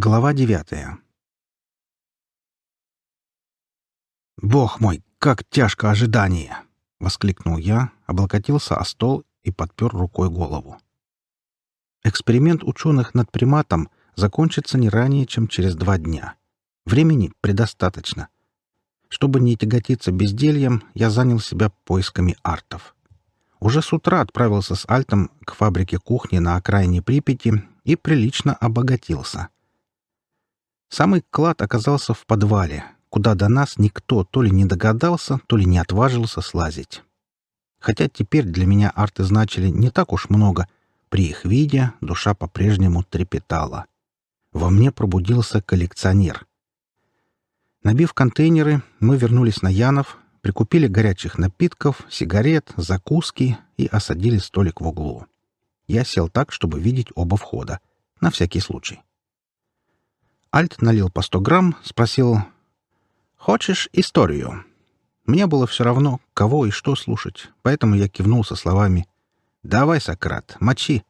Глава девятая. «Бог мой, как тяжко ожидание!» — воскликнул я, облокотился о стол и подпер рукой голову. Эксперимент ученых над приматом закончится не ранее, чем через два дня. Времени предостаточно. Чтобы не тяготиться бездельем, я занял себя поисками артов. Уже с утра отправился с Альтом к фабрике кухни на окраине Припяти и прилично обогатился — Самый клад оказался в подвале, куда до нас никто то ли не догадался, то ли не отважился слазить. Хотя теперь для меня арты значили не так уж много, при их виде душа по-прежнему трепетала. Во мне пробудился коллекционер. Набив контейнеры, мы вернулись на Янов, прикупили горячих напитков, сигарет, закуски и осадили столик в углу. Я сел так, чтобы видеть оба входа, на всякий случай. Альт налил по сто грамм, спросил «Хочешь историю?» Мне было все равно, кого и что слушать, поэтому я кивнул со словами «Давай, Сократ, мочи».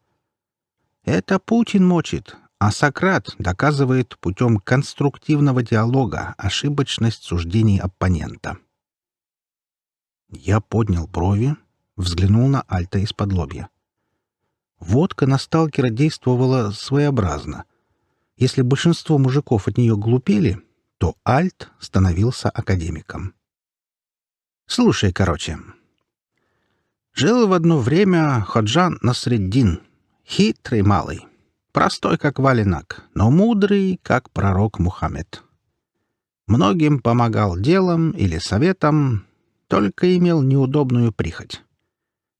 «Это Путин мочит, а Сократ доказывает путем конструктивного диалога ошибочность суждений оппонента». Я поднял брови, взглянул на Альта из-под лобья. Водка на сталкера действовала своеобразно — если большинство мужиков от нее глупели, то Альт становился академиком. Слушай, короче. Жил в одно время Ходжан Насреддин, хитрый малый, простой как валенок, но мудрый, как пророк Мухаммед. Многим помогал делом или советом, только имел неудобную прихоть.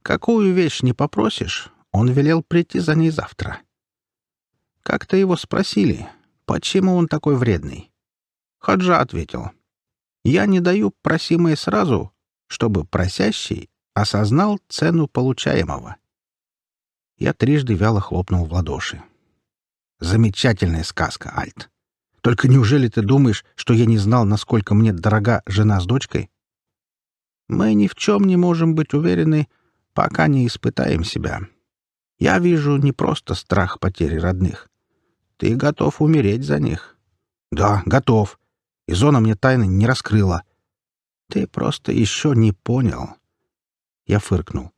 Какую вещь не попросишь, он велел прийти за ней завтра — как-то его спросили, почему он такой вредный. Хаджа ответил, «Я не даю просимое сразу, чтобы просящий осознал цену получаемого». Я трижды вяло хлопнул в ладоши. «Замечательная сказка, Альт. Только неужели ты думаешь, что я не знал, насколько мне дорога жена с дочкой?» «Мы ни в чем не можем быть уверены, пока не испытаем себя. Я вижу не просто страх потери родных, ты готов умереть за них. Да, готов. И зона мне тайны не раскрыла. Ты просто еще не понял. Я фыркнул.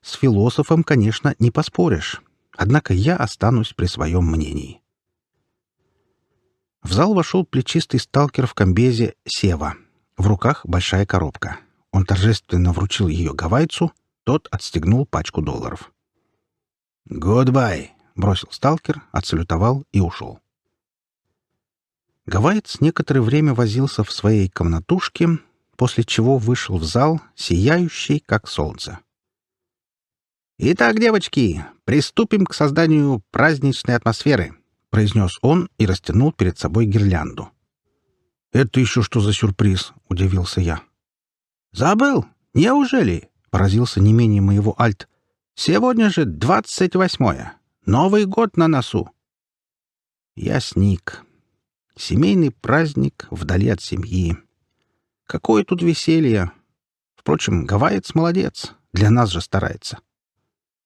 С философом, конечно, не поспоришь. Однако я останусь при своем мнении. В зал вошел плечистый сталкер в комбезе Сева. В руках большая коробка. Он торжественно вручил ее гавайцу, тот отстегнул пачку долларов. «Goodbye!» бросил сталкер, отсалютовал и ушел. Гавайец некоторое время возился в своей комнатушке, после чего вышел в зал, сияющий, как солнце. «Итак, девочки, приступим к созданию праздничной атмосферы», — произнес он и растянул перед собой гирлянду. «Это еще что за сюрприз?» — удивился я. «Забыл? Неужели?» — поразился не менее моего альт. «Сегодня же двадцать восьмое. Новый год на носу!» Я сник. Семейный праздник вдали от семьи. Какое тут веселье! Впрочем, гавайец молодец, для нас же старается.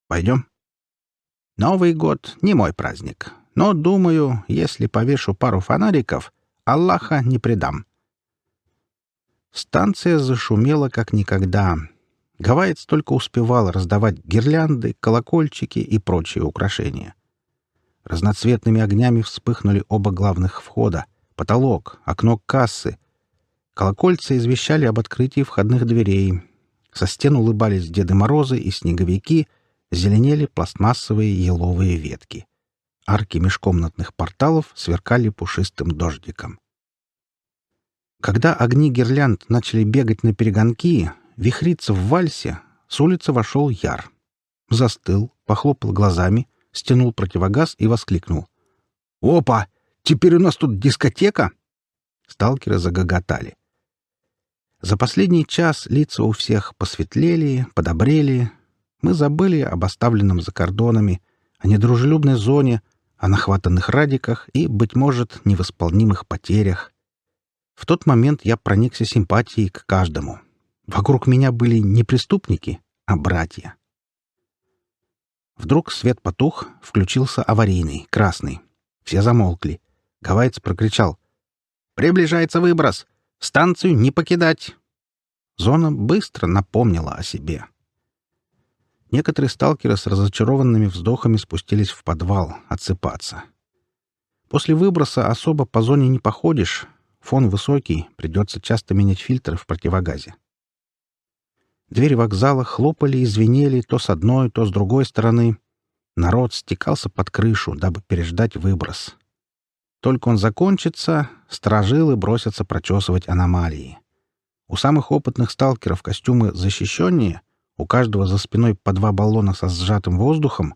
Пойдем? Новый год — не мой праздник, но, думаю, если повешу пару фонариков, Аллаха не предам. Станция зашумела как никогда — Гавайец только успевал раздавать гирлянды, колокольчики и прочие украшения. Разноцветными огнями вспыхнули оба главных входа — потолок, окно кассы. Колокольцы извещали об открытии входных дверей. Со стен улыбались Деды Морозы и снеговики, зеленели пластмассовые еловые ветки. Арки межкомнатных порталов сверкали пушистым дождиком. Когда огни гирлянд начали бегать на перегонки, вихрится в вальсе, с улицы вошел Яр. Застыл, похлопал глазами, стянул противогаз и воскликнул. «Опа! Теперь у нас тут дискотека!» Сталкеры загоготали. За последний час лица у всех посветлели, подобрели. Мы забыли об оставленном за кордонами, о недружелюбной зоне, о нахватанных радиках и, быть может, невосполнимых потерях. В тот момент я проникся симпатией к каждому. Вокруг меня были не преступники, а братья. Вдруг свет потух, включился аварийный, красный. Все замолкли. Гавайц прокричал. «Приближается выброс! Станцию не покидать!» Зона быстро напомнила о себе. Некоторые сталкеры с разочарованными вздохами спустились в подвал отсыпаться. После выброса особо по зоне не походишь. Фон высокий, придется часто менять фильтры в противогазе. Двери вокзала хлопали и звенели то с одной, то с другой стороны. Народ стекался под крышу, дабы переждать выброс. Только он закончится, стражилы бросятся прочесывать аномалии. У самых опытных сталкеров костюмы защищеннее, у каждого за спиной по два баллона со сжатым воздухом.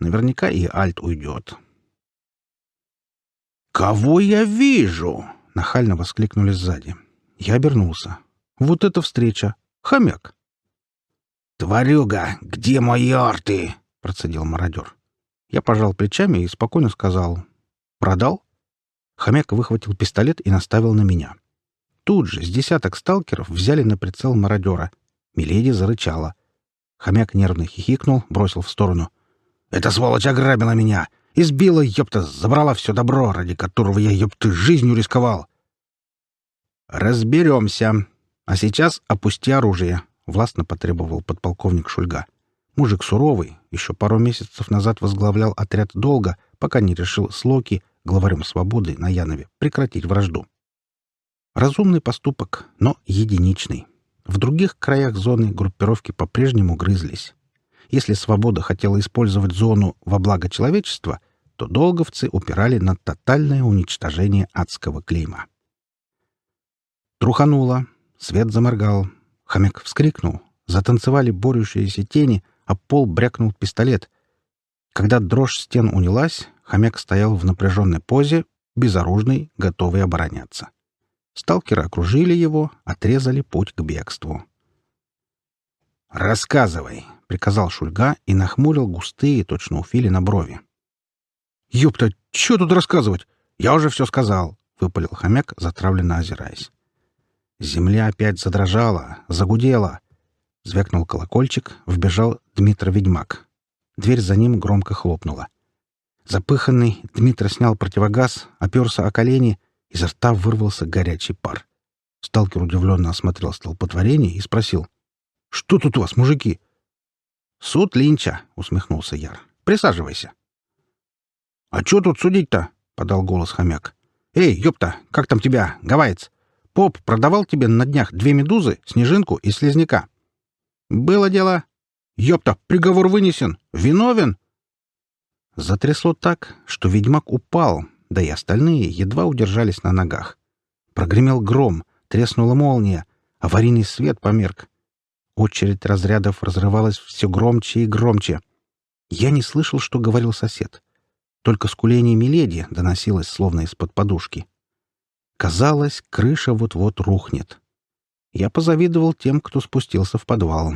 Наверняка и Альт уйдет. «Кого я вижу?» — нахально воскликнули сзади. Я обернулся. «Вот эта встреча! Хомяк. «Тварюга, где мой арты?» — процедил мародер. Я пожал плечами и спокойно сказал. «Продал?» Хомяк выхватил пистолет и наставил на меня. Тут же с десяток сталкеров взяли на прицел мародера. Миледи зарычала. Хомяк нервно хихикнул, бросил в сторону. «Эта сволочь ограбила меня! Избила, ёпта, забрала все добро, ради которого я, ёпты, жизнью рисковал!» «Разберемся!» «А сейчас опусти оружие», — властно потребовал подполковник Шульга. Мужик суровый, еще пару месяцев назад возглавлял отряд долго, пока не решил с Локи, главарем свободы на Янове, прекратить вражду. Разумный поступок, но единичный. В других краях зоны группировки по-прежнему грызлись. Если свобода хотела использовать зону во благо человечества, то долговцы упирали на тотальное уничтожение адского клейма. Трухануло, Свет заморгал. Хомяк вскрикнул. Затанцевали борющиеся тени, а пол брякнул пистолет. Когда дрожь стен унялась, хомяк стоял в напряженной позе, безоружный, готовый обороняться. Сталкеры окружили его, отрезали путь к бегству. «Рассказывай», — приказал Шульга и нахмурил густые, точно у Филина, брови. «Ёпта, чё тут рассказывать? Я уже все сказал», — выпалил хомяк, затравленно озираясь. Земля опять задрожала, загудела. Звякнул колокольчик, вбежал Дмитро Ведьмак. Дверь за ним громко хлопнула. Запыханный, Дмитро снял противогаз, оперся о колени, изо рта вырвался горячий пар. Сталкер удивленно осмотрел столпотворение и спросил. «Что тут у вас, мужики?» «Суд Линча», — усмехнулся Яр. «Присаживайся». «А чё тут судить-то?» — подал голос хомяк. «Эй, ёпта, как там тебя, гавайец?» Поп продавал тебе на днях две медузы, снежинку и слизняка. Было дело. Ёпта, приговор вынесен. Виновен. Затрясло так, что ведьмак упал, да и остальные едва удержались на ногах. Прогремел гром, треснула молния, аварийный свет померк. Очередь разрядов разрывалась все громче и громче. Я не слышал, что говорил сосед. Только скуление Миледи доносилось словно из-под подушки. — Казалось, крыша вот-вот рухнет. Я позавидовал тем, кто спустился в подвал.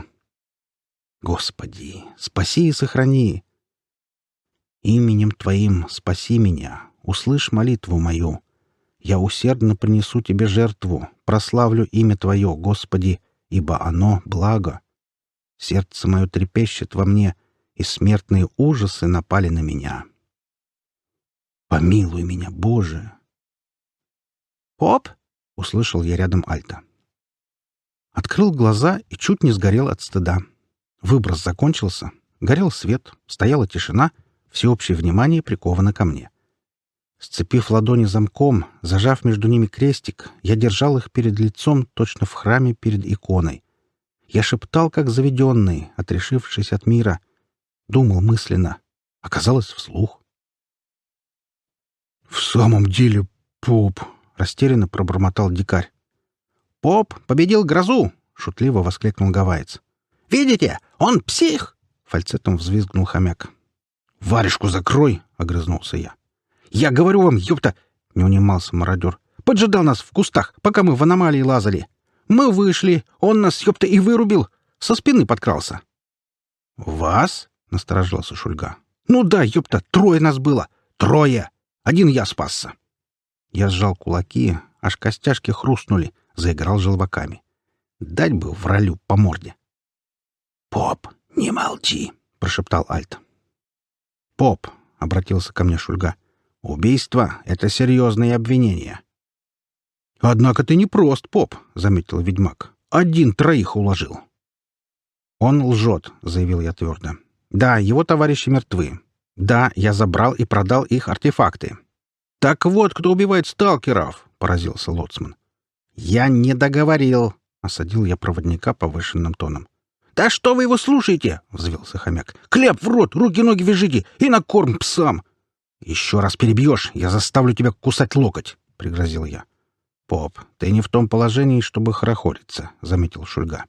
Господи, спаси и сохрани! Именем Твоим спаси меня, услышь молитву мою. Я усердно принесу Тебе жертву, прославлю имя Твое, Господи, ибо оно благо. Сердце мое трепещет во мне, и смертные ужасы напали на меня. Помилуй меня, Боже, «Оп!» — услышал я рядом Альта. Открыл глаза и чуть не сгорел от стыда. Выброс закончился, горел свет, стояла тишина, всеобщее внимание приковано ко мне. Сцепив ладони замком, зажав между ними крестик, я держал их перед лицом точно в храме перед иконой. Я шептал, как заведенный, отрешившись от мира. Думал мысленно. Оказалось, вслух. «В самом деле, поп!» растерянно пробормотал дикарь. «Поп победил грозу!» — шутливо воскликнул гавайец. «Видите, он псих!» — фальцетом взвизгнул хомяк. «Варежку закрой!» — огрызнулся я. «Я говорю вам, ёпта!» — не унимался мародер. «Поджидал нас в кустах, пока мы в аномалии лазали. Мы вышли, он нас, ёпта, и вырубил. Со спины подкрался». «Вас?» — насторожился Шульга. «Ну да, ёпта, трое нас было. Трое! Один я спасся». Я сжал кулаки, аж костяшки хрустнули, заиграл желваками. Дать бы вралю по морде. «Поп, не молчи!» — прошептал Альт. «Поп!» — обратился ко мне Шульга. «Убийство — это серьезные обвинения». «Однако ты не прост, поп!» — заметил ведьмак. «Один троих уложил». «Он лжет», — заявил я твердо. «Да, его товарищи мертвы. Да, я забрал и продал их артефакты. «Так вот, кто убивает сталкеров!» — поразился Лоцман. «Я не договорил!» — осадил я проводника повышенным тоном. «Да что вы его слушаете?» — взвелся хомяк. «Кляп в рот, руки-ноги вяжите и на корм псам!» «Еще раз перебьешь, я заставлю тебя кусать локоть!» — пригрозил я. «Поп, ты не в том положении, чтобы хорохориться», — заметил Шульга.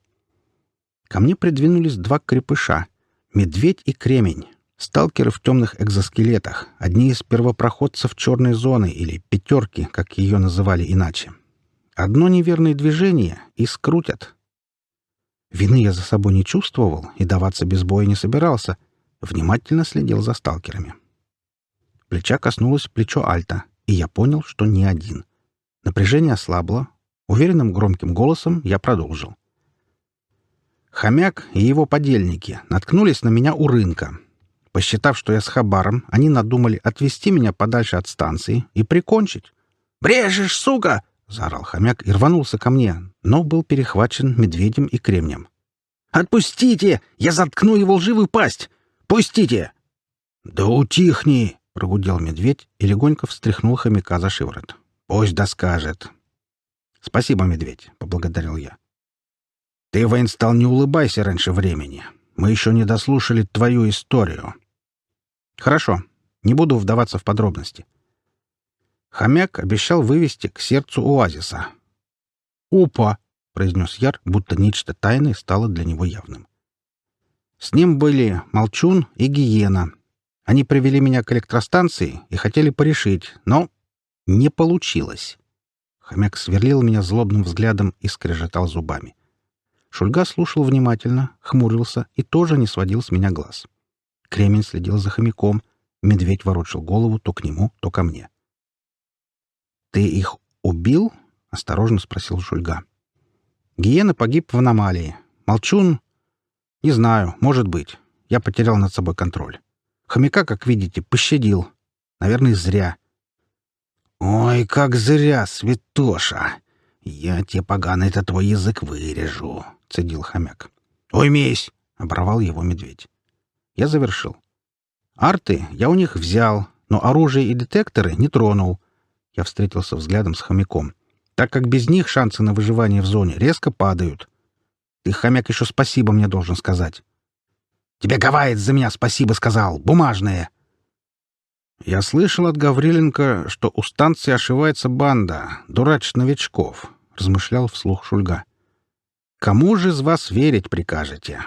Ко мне придвинулись два крепыша — медведь и кремень. Сталкеры в темных экзоскелетах, одни из первопроходцев черной зоны или «пятерки», как ее называли иначе. Одно неверное движение — и скрутят. Вины я за собой не чувствовал и даваться без боя не собирался. Внимательно следил за сталкерами. Плеча коснулось плечо Альта, и я понял, что не один. Напряжение ослабло. Уверенным громким голосом я продолжил. Хомяк и его подельники наткнулись на меня у рынка — Посчитав, что я с Хабаром, они надумали отвезти меня подальше от станции и прикончить. «Брежешь, сука!» — заорал хомяк и рванулся ко мне, но был перехвачен медведем и кремнем. «Отпустите! Я заткну его лживую пасть! Пустите!» «Да утихни!» — прогудел медведь и легонько встряхнул хомяка за шиворот. «Пусть доскажет!» «Спасибо, медведь!» — поблагодарил я. «Ты, воин стал не улыбайся раньше времени. Мы еще не дослушали твою историю». Хорошо, не буду вдаваться в подробности. Хомяк обещал вывести к сердцу оазиса. «Опа!» — произнес Яр, будто нечто тайное стало для него явным. С ним были Молчун и Гиена. Они привели меня к электростанции и хотели порешить, но не получилось. Хомяк сверлил меня злобным взглядом и скрежетал зубами. Шульга слушал внимательно, хмурился и тоже не сводил с меня глаз. — Кремень следил за хомяком. Медведь ворочил голову то к нему, то ко мне. «Ты их убил?» — осторожно спросил Жульга. «Гиена погиб в аномалии. Молчун?» «Не знаю, может быть. Я потерял над собой контроль. Хомяка, как видите, пощадил. Наверное, зря». «Ой, как зря, святоша! Я тебе, поганый-то твой язык вырежу!» — цедил хомяк. «Уймись!» — оборвал его медведь. Я завершил. «Арты я у них взял, но оружие и детекторы не тронул». Я встретился взглядом с хомяком. «Так как без них шансы на выживание в зоне резко падают. Ты, хомяк, еще спасибо мне должен сказать». «Тебе Гавайец за меня спасибо сказал, бумажные!» Я слышал от Гавриленко, что у станции ошивается банда, дурач новичков, — размышлял вслух Шульга. — Кому же из вас верить прикажете?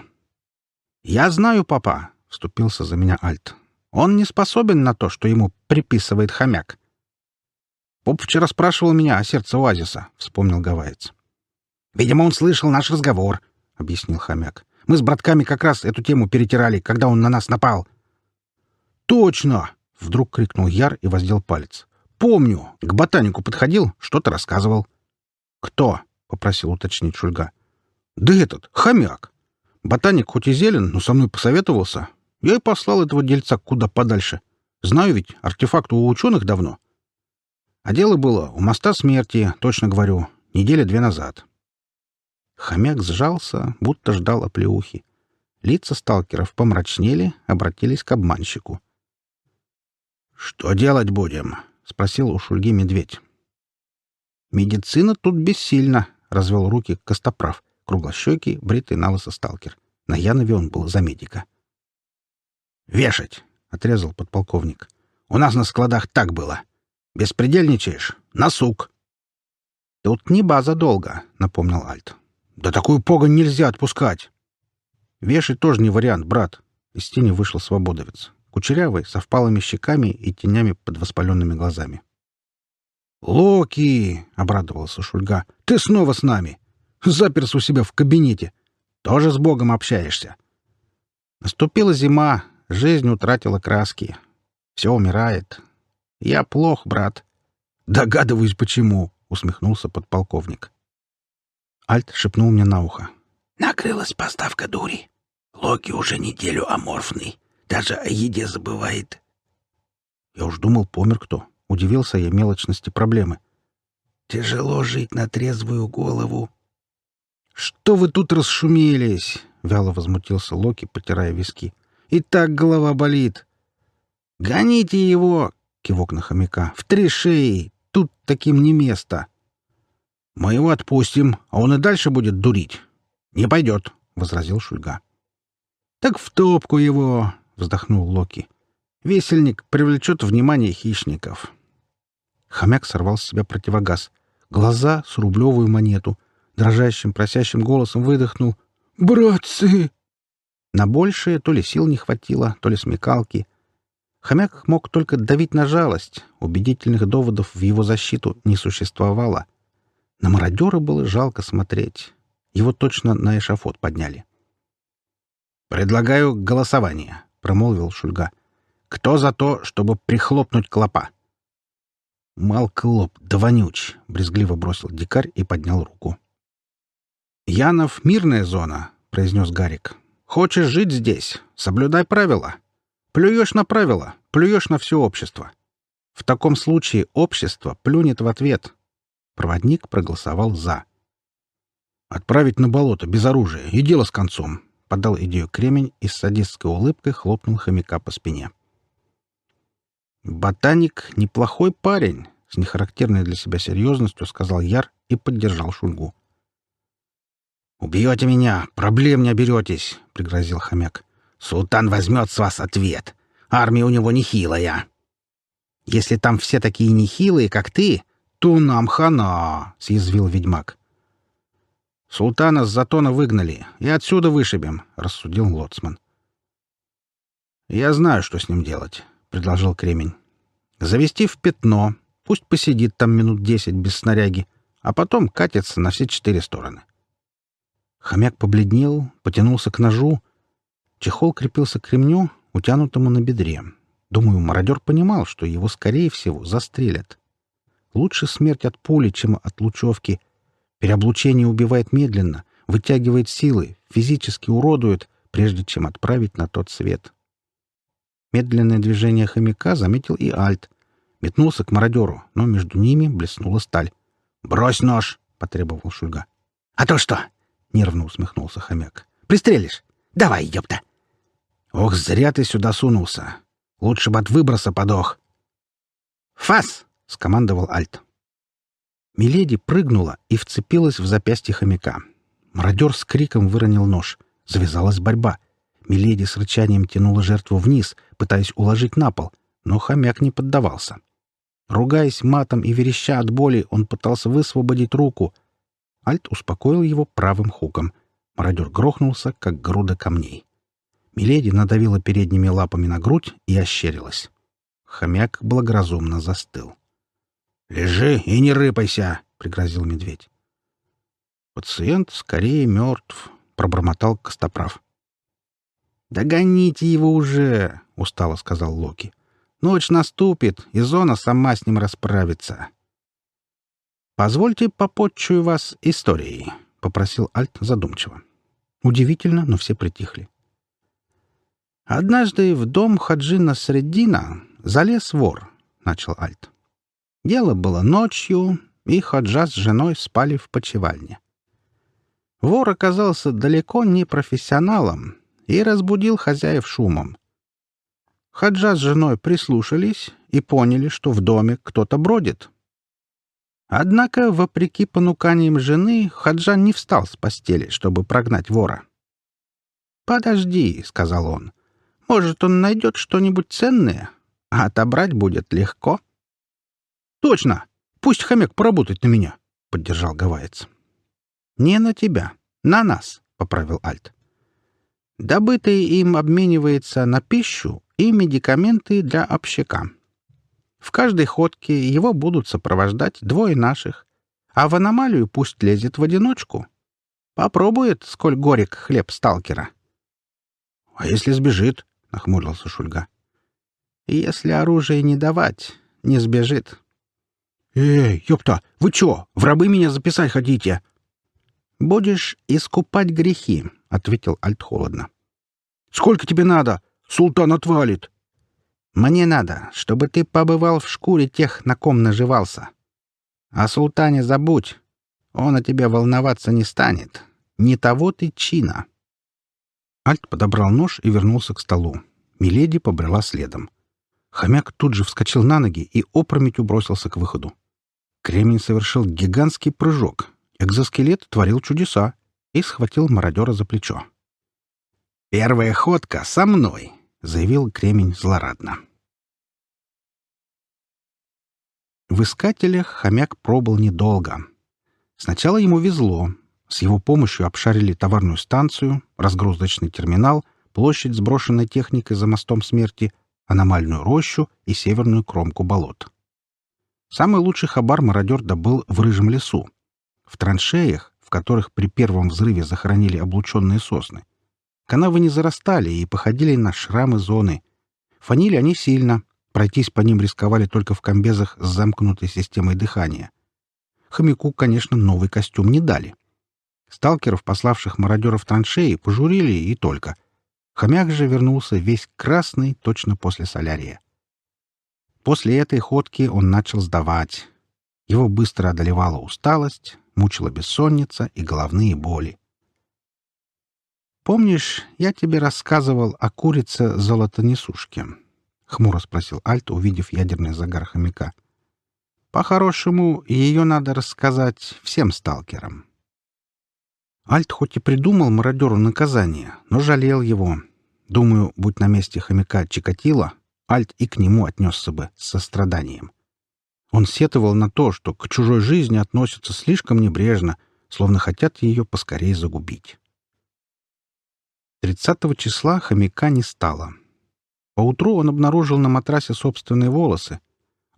— Я знаю, папа, вступился за меня Альт. «Он не способен на то, что ему приписывает хомяк». «Поп вчера спрашивал меня о сердце оазиса», — вспомнил гавайец. «Видимо, он слышал наш разговор», — объяснил хомяк. «Мы с братками как раз эту тему перетирали, когда он на нас напал». «Точно!» — вдруг крикнул Яр и воздел палец. «Помню! К ботанику подходил, что-то рассказывал». «Кто?» — попросил уточнить Шульга. «Да этот, хомяк. Ботаник хоть и зелен, но со мной посоветовался. Я и послал этого дельца куда подальше. Знаю ведь, артефакт у ученых давно. А дело было у моста смерти, точно говорю, недели две назад. Хомяк сжался, будто ждал оплеухи. Лица сталкеров помрачнели, обратились к обманщику. «Что делать будем?» — спросил у Шульги медведь. «Медицина тут бессильна», — развел руки Костоправ, круглощекий, бритый на сталкер. На Янове он был за медика. — «Вешать!» — отрезал подполковник. «У нас на складах так было. Беспредельничаешь — на сук!» «Тут не база долго», — напомнил Альт. «Да такую погонь нельзя отпускать!» «Вешать тоже не вариант, брат!» Из тени вышел свободовец, кучерявый, со впалыми щеками и тенями под воспаленными глазами. «Локи!» — обрадовался Шульга. «Ты снова с нами! Заперся у себя в кабинете! Тоже с Богом общаешься!» Наступила зима, Жизнь утратила краски. Все умирает. Я плох, брат. Догадываюсь, почему, — усмехнулся подполковник. Альт шепнул мне на ухо. Накрылась поставка дури. Локи уже неделю аморфный. Даже о еде забывает. Я уж думал, помер кто. Удивился я мелочности проблемы. Тяжело жить на трезвую голову. «Что вы тут расшумелись?» — вяло возмутился Локи, потирая виски. И так голова болит. Гоните его, кивок на хомяка, в три шеи. Тут таким не место. Мы его отпустим, а он и дальше будет дурить. Не пойдет, возразил Шульга. Так в топку его, вздохнул Локи. Весельник привлечет внимание хищников. Хомяк сорвал с себя противогаз. Глаза с рублевую монету. Дрожащим, просящим голосом выдохнул. «Братцы!» На большее то ли сил не хватило, то ли смекалки. Хомяк мог только давить на жалость, убедительных доводов в его защиту не существовало. На мародера было жалко смотреть. Его точно на эшафот подняли. «Предлагаю голосование», — промолвил Шульга. «Кто за то, чтобы прихлопнуть клопа?» «Мал клоп, да вонюч!» — брезгливо бросил дикарь и поднял руку. «Янов — мирная зона», — произнес Гарик. Хочешь жить здесь? Соблюдай правила. Плюешь на правила, плюешь на все общество. В таком случае общество плюнет в ответ. Проводник проголосовал «за». «Отправить на болото без оружия и дело с концом», — подал идею Кремень и с садистской улыбкой хлопнул хомяка по спине. «Ботаник — неплохой парень», — с нехарактерной для себя серьезностью сказал Яр и поддержал Шульгу. «Убьете меня! Проблем не оберетесь!» — пригрозил хомяк. «Султан возьмет с вас ответ. Армия у него нехилая». «Если там все такие нехилые, как ты, то нам хана!» — съязвил ведьмак. «Султана с затона выгнали и отсюда вышибем», — рассудил лоцман. «Я знаю, что с ним делать», — предложил Кремень. «Завести в пятно, пусть посидит там минут десять без снаряги, а потом катится на все четыре стороны». Хомяк побледнел, потянулся к ножу. Чехол крепился к ремню, утянутому на бедре. Думаю, мародер понимал, что его, скорее всего, застрелят. Лучше смерть от пули, чем от лучевки. Переоблучение убивает медленно, вытягивает силы, физически уродует, прежде чем отправить на тот свет. Медленное движение хомяка заметил и Альт. Метнулся к мародеру, но между ними блеснула сталь. «Брось нож!» — потребовал Шульга. «А то что? Нервно усмехнулся хомяк. «Пристрелишь? Давай, ёпта!» «Ох, зря ты сюда сунулся. Лучше бы от выброса подох». «Фас!» — скомандовал Альт. Миледи прыгнула и вцепилась в запястье хомяка. Мародер с криком выронил нож. Завязалась борьба. Миледи с рычанием тянула жертву вниз, пытаясь уложить на пол, но хомяк не поддавался. Ругаясь матом и вереща от боли, он пытался высвободить руку — Альт успокоил его правым хуком. Мародер грохнулся, как груда камней. Миледи надавила передними лапами на грудь и ощерилась. Хомяк благоразумно застыл. «Лежи и не рыпайся!» — пригрозил медведь. «Пациент скорее мертв», — пробормотал Костоправ. «Догоните его уже!» — устало сказал Локи. «Ночь наступит, и зона сама с ним расправится». «Позвольте попотчую вас историей», — попросил Альт задумчиво. Удивительно, но все притихли. «Однажды в дом Хаджина Среддина залез вор», — начал Альт. Дело было ночью, и Хаджа с женой спали в почевальне. Вор оказался далеко не профессионалом и разбудил хозяев шумом. Хаджа с женой прислушались и поняли, что в доме кто-то бродит — Однако, вопреки понуканиям жены, Хаджан не встал с постели, чтобы прогнать вора. «Подожди», — сказал он, — «может, он найдет что-нибудь ценное, а отобрать будет легко». «Точно! Пусть хомяк поработает на меня», — поддержал Гавайец. «Не на тебя, на нас», — поправил Альт. Добытое им обменивается на пищу и медикаменты для общака. В каждой ходке его будут сопровождать двое наших, а в аномалию пусть лезет в одиночку. Попробует, сколь горек хлеб сталкера. — А если сбежит? — нахмурился Шульга. — Если оружие не давать, не сбежит. — Эй, ёпта, вы чё, в рабы меня записать хотите? — Будешь искупать грехи, — ответил Альт холодно. — Сколько тебе надо? Султан отвалит. Мне надо, чтобы ты побывал в шкуре тех, на ком наживался. О султане забудь. Он о тебе волноваться не станет. Не того ты чина». Альт подобрал нож и вернулся к столу. Миледи побрела следом. Хомяк тут же вскочил на ноги и опрометью бросился к выходу. Кремень совершил гигантский прыжок. Экзоскелет творил чудеса и схватил мародера за плечо. «Первая ходка со мной!» заявил Кремень злорадно. В искателях хомяк пробыл недолго. Сначала ему везло. С его помощью обшарили товарную станцию, разгрузочный терминал, площадь сброшенной техники за мостом смерти, аномальную рощу и северную кромку болот. Самый лучший хабар мародер добыл в Рыжем лесу. В траншеях, в которых при первом взрыве захоронили облученные сосны, Канавы не зарастали и походили на шрамы зоны. Фанили они сильно, пройтись по ним рисковали только в комбезах с замкнутой системой дыхания. Хомяку, конечно, новый костюм не дали. Сталкеров, пославших мародеров траншеи, пожурили и только. Хомяк же вернулся весь красный точно после солярия. После этой ходки он начал сдавать. Его быстро одолевала усталость, мучила бессонница и головные боли. «Помнишь, я тебе рассказывал о курице золотонесушке?» — хмуро спросил Альт, увидев ядерный загар хомяка. «По-хорошему, ее надо рассказать всем сталкерам». Альт хоть и придумал мародеру наказание, но жалел его. Думаю, будь на месте хомяка Чикатила, Альт и к нему отнесся бы с состраданием. Он сетовал на то, что к чужой жизни относятся слишком небрежно, словно хотят ее поскорее загубить. 30 числа хомяка не стало. Поутру он обнаружил на матрасе собственные волосы.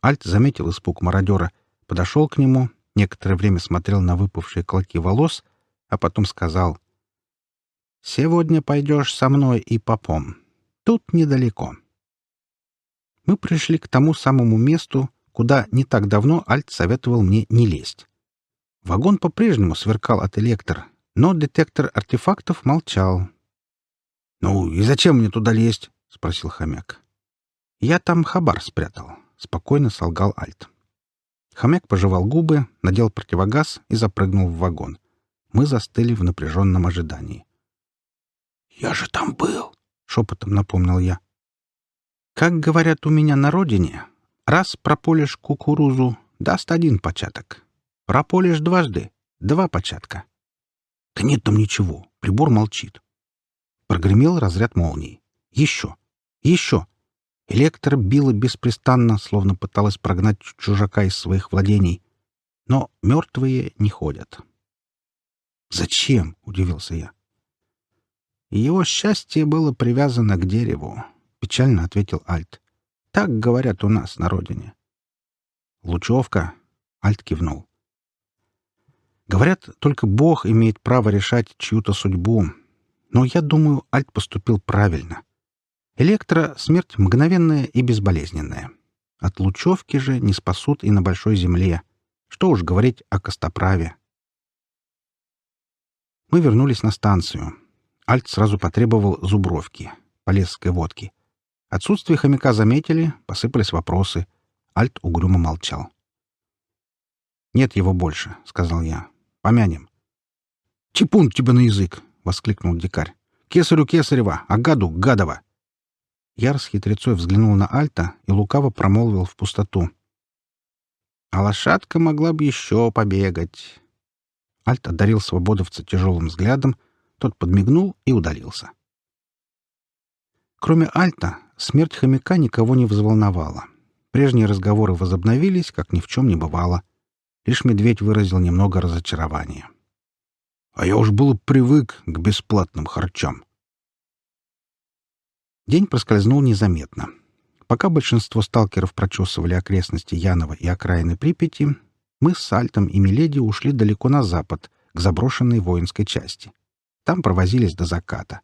Альт заметил испуг мародера, подошел к нему, некоторое время смотрел на выпавшие клоки волос, а потом сказал «Сегодня пойдешь со мной и попом. Тут недалеко». Мы пришли к тому самому месту, куда не так давно Альт советовал мне не лезть. Вагон по-прежнему сверкал от электр, но детектор артефактов молчал, «Ну и зачем мне туда лезть?» — спросил хомяк. «Я там хабар спрятал», — спокойно солгал Альт. Хомяк пожевал губы, надел противогаз и запрыгнул в вагон. Мы застыли в напряженном ожидании. «Я же там был!» — шепотом напомнил я. «Как говорят у меня на родине, раз прополишь кукурузу, даст один початок. Прополишь дважды — два початка». «Да нет там ничего, прибор молчит. Прогремел разряд молнии. Еще! Еще! Электро била беспрестанно, словно пыталась прогнать чужака из своих владений. Но мертвые не ходят. «Зачем?» — удивился я. «Его счастье было привязано к дереву», — печально ответил Альт. «Так говорят у нас на родине». «Лучевка?» — Альт кивнул. «Говорят, только Бог имеет право решать чью-то судьбу, но я думаю, Альт поступил правильно. Электро — смерть мгновенная и безболезненная. От лучевки же не спасут и на большой земле. Что уж говорить о костоправе. Мы вернулись на станцию. Альт сразу потребовал зубровки, полезской водки. Отсутствие хомяка заметили, посыпались вопросы. Альт угрюмо молчал. «Нет его больше», — сказал я. «Помянем». «Типун тебе на язык!» воскликнул дикарь. «Кесарю Кесарева! А гаду Яр с хитрецой взглянул на Альта и лукаво промолвил в пустоту. «А лошадка могла бы еще побегать!» Альт одарил свободовца тяжелым взглядом, тот подмигнул и удалился. Кроме Альта, смерть хомяка никого не взволновала. Прежние разговоры возобновились, как ни в чем не бывало. Лишь медведь выразил немного разочарования а я уж был привык к бесплатным харчам. День проскользнул незаметно. Пока большинство сталкеров прочесывали окрестности Янова и окраины Припяти, мы с Сальтом и Миледи ушли далеко на запад, к заброшенной воинской части. Там провозились до заката.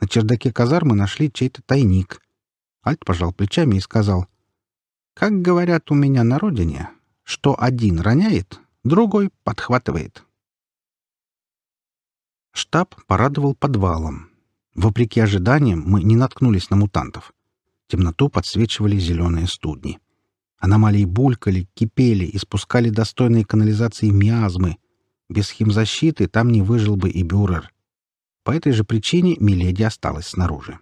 На чердаке казармы нашли чей-то тайник. Альт пожал плечами и сказал, «Как говорят у меня на родине, что один роняет, другой подхватывает». Штаб порадовал подвалом. Вопреки ожиданиям мы не наткнулись на мутантов. Темноту подсвечивали зеленые студни. Аномалии булькали, кипели, испускали достойные канализации миазмы. Без химзащиты там не выжил бы и бюрер. По этой же причине Миледи осталась снаружи.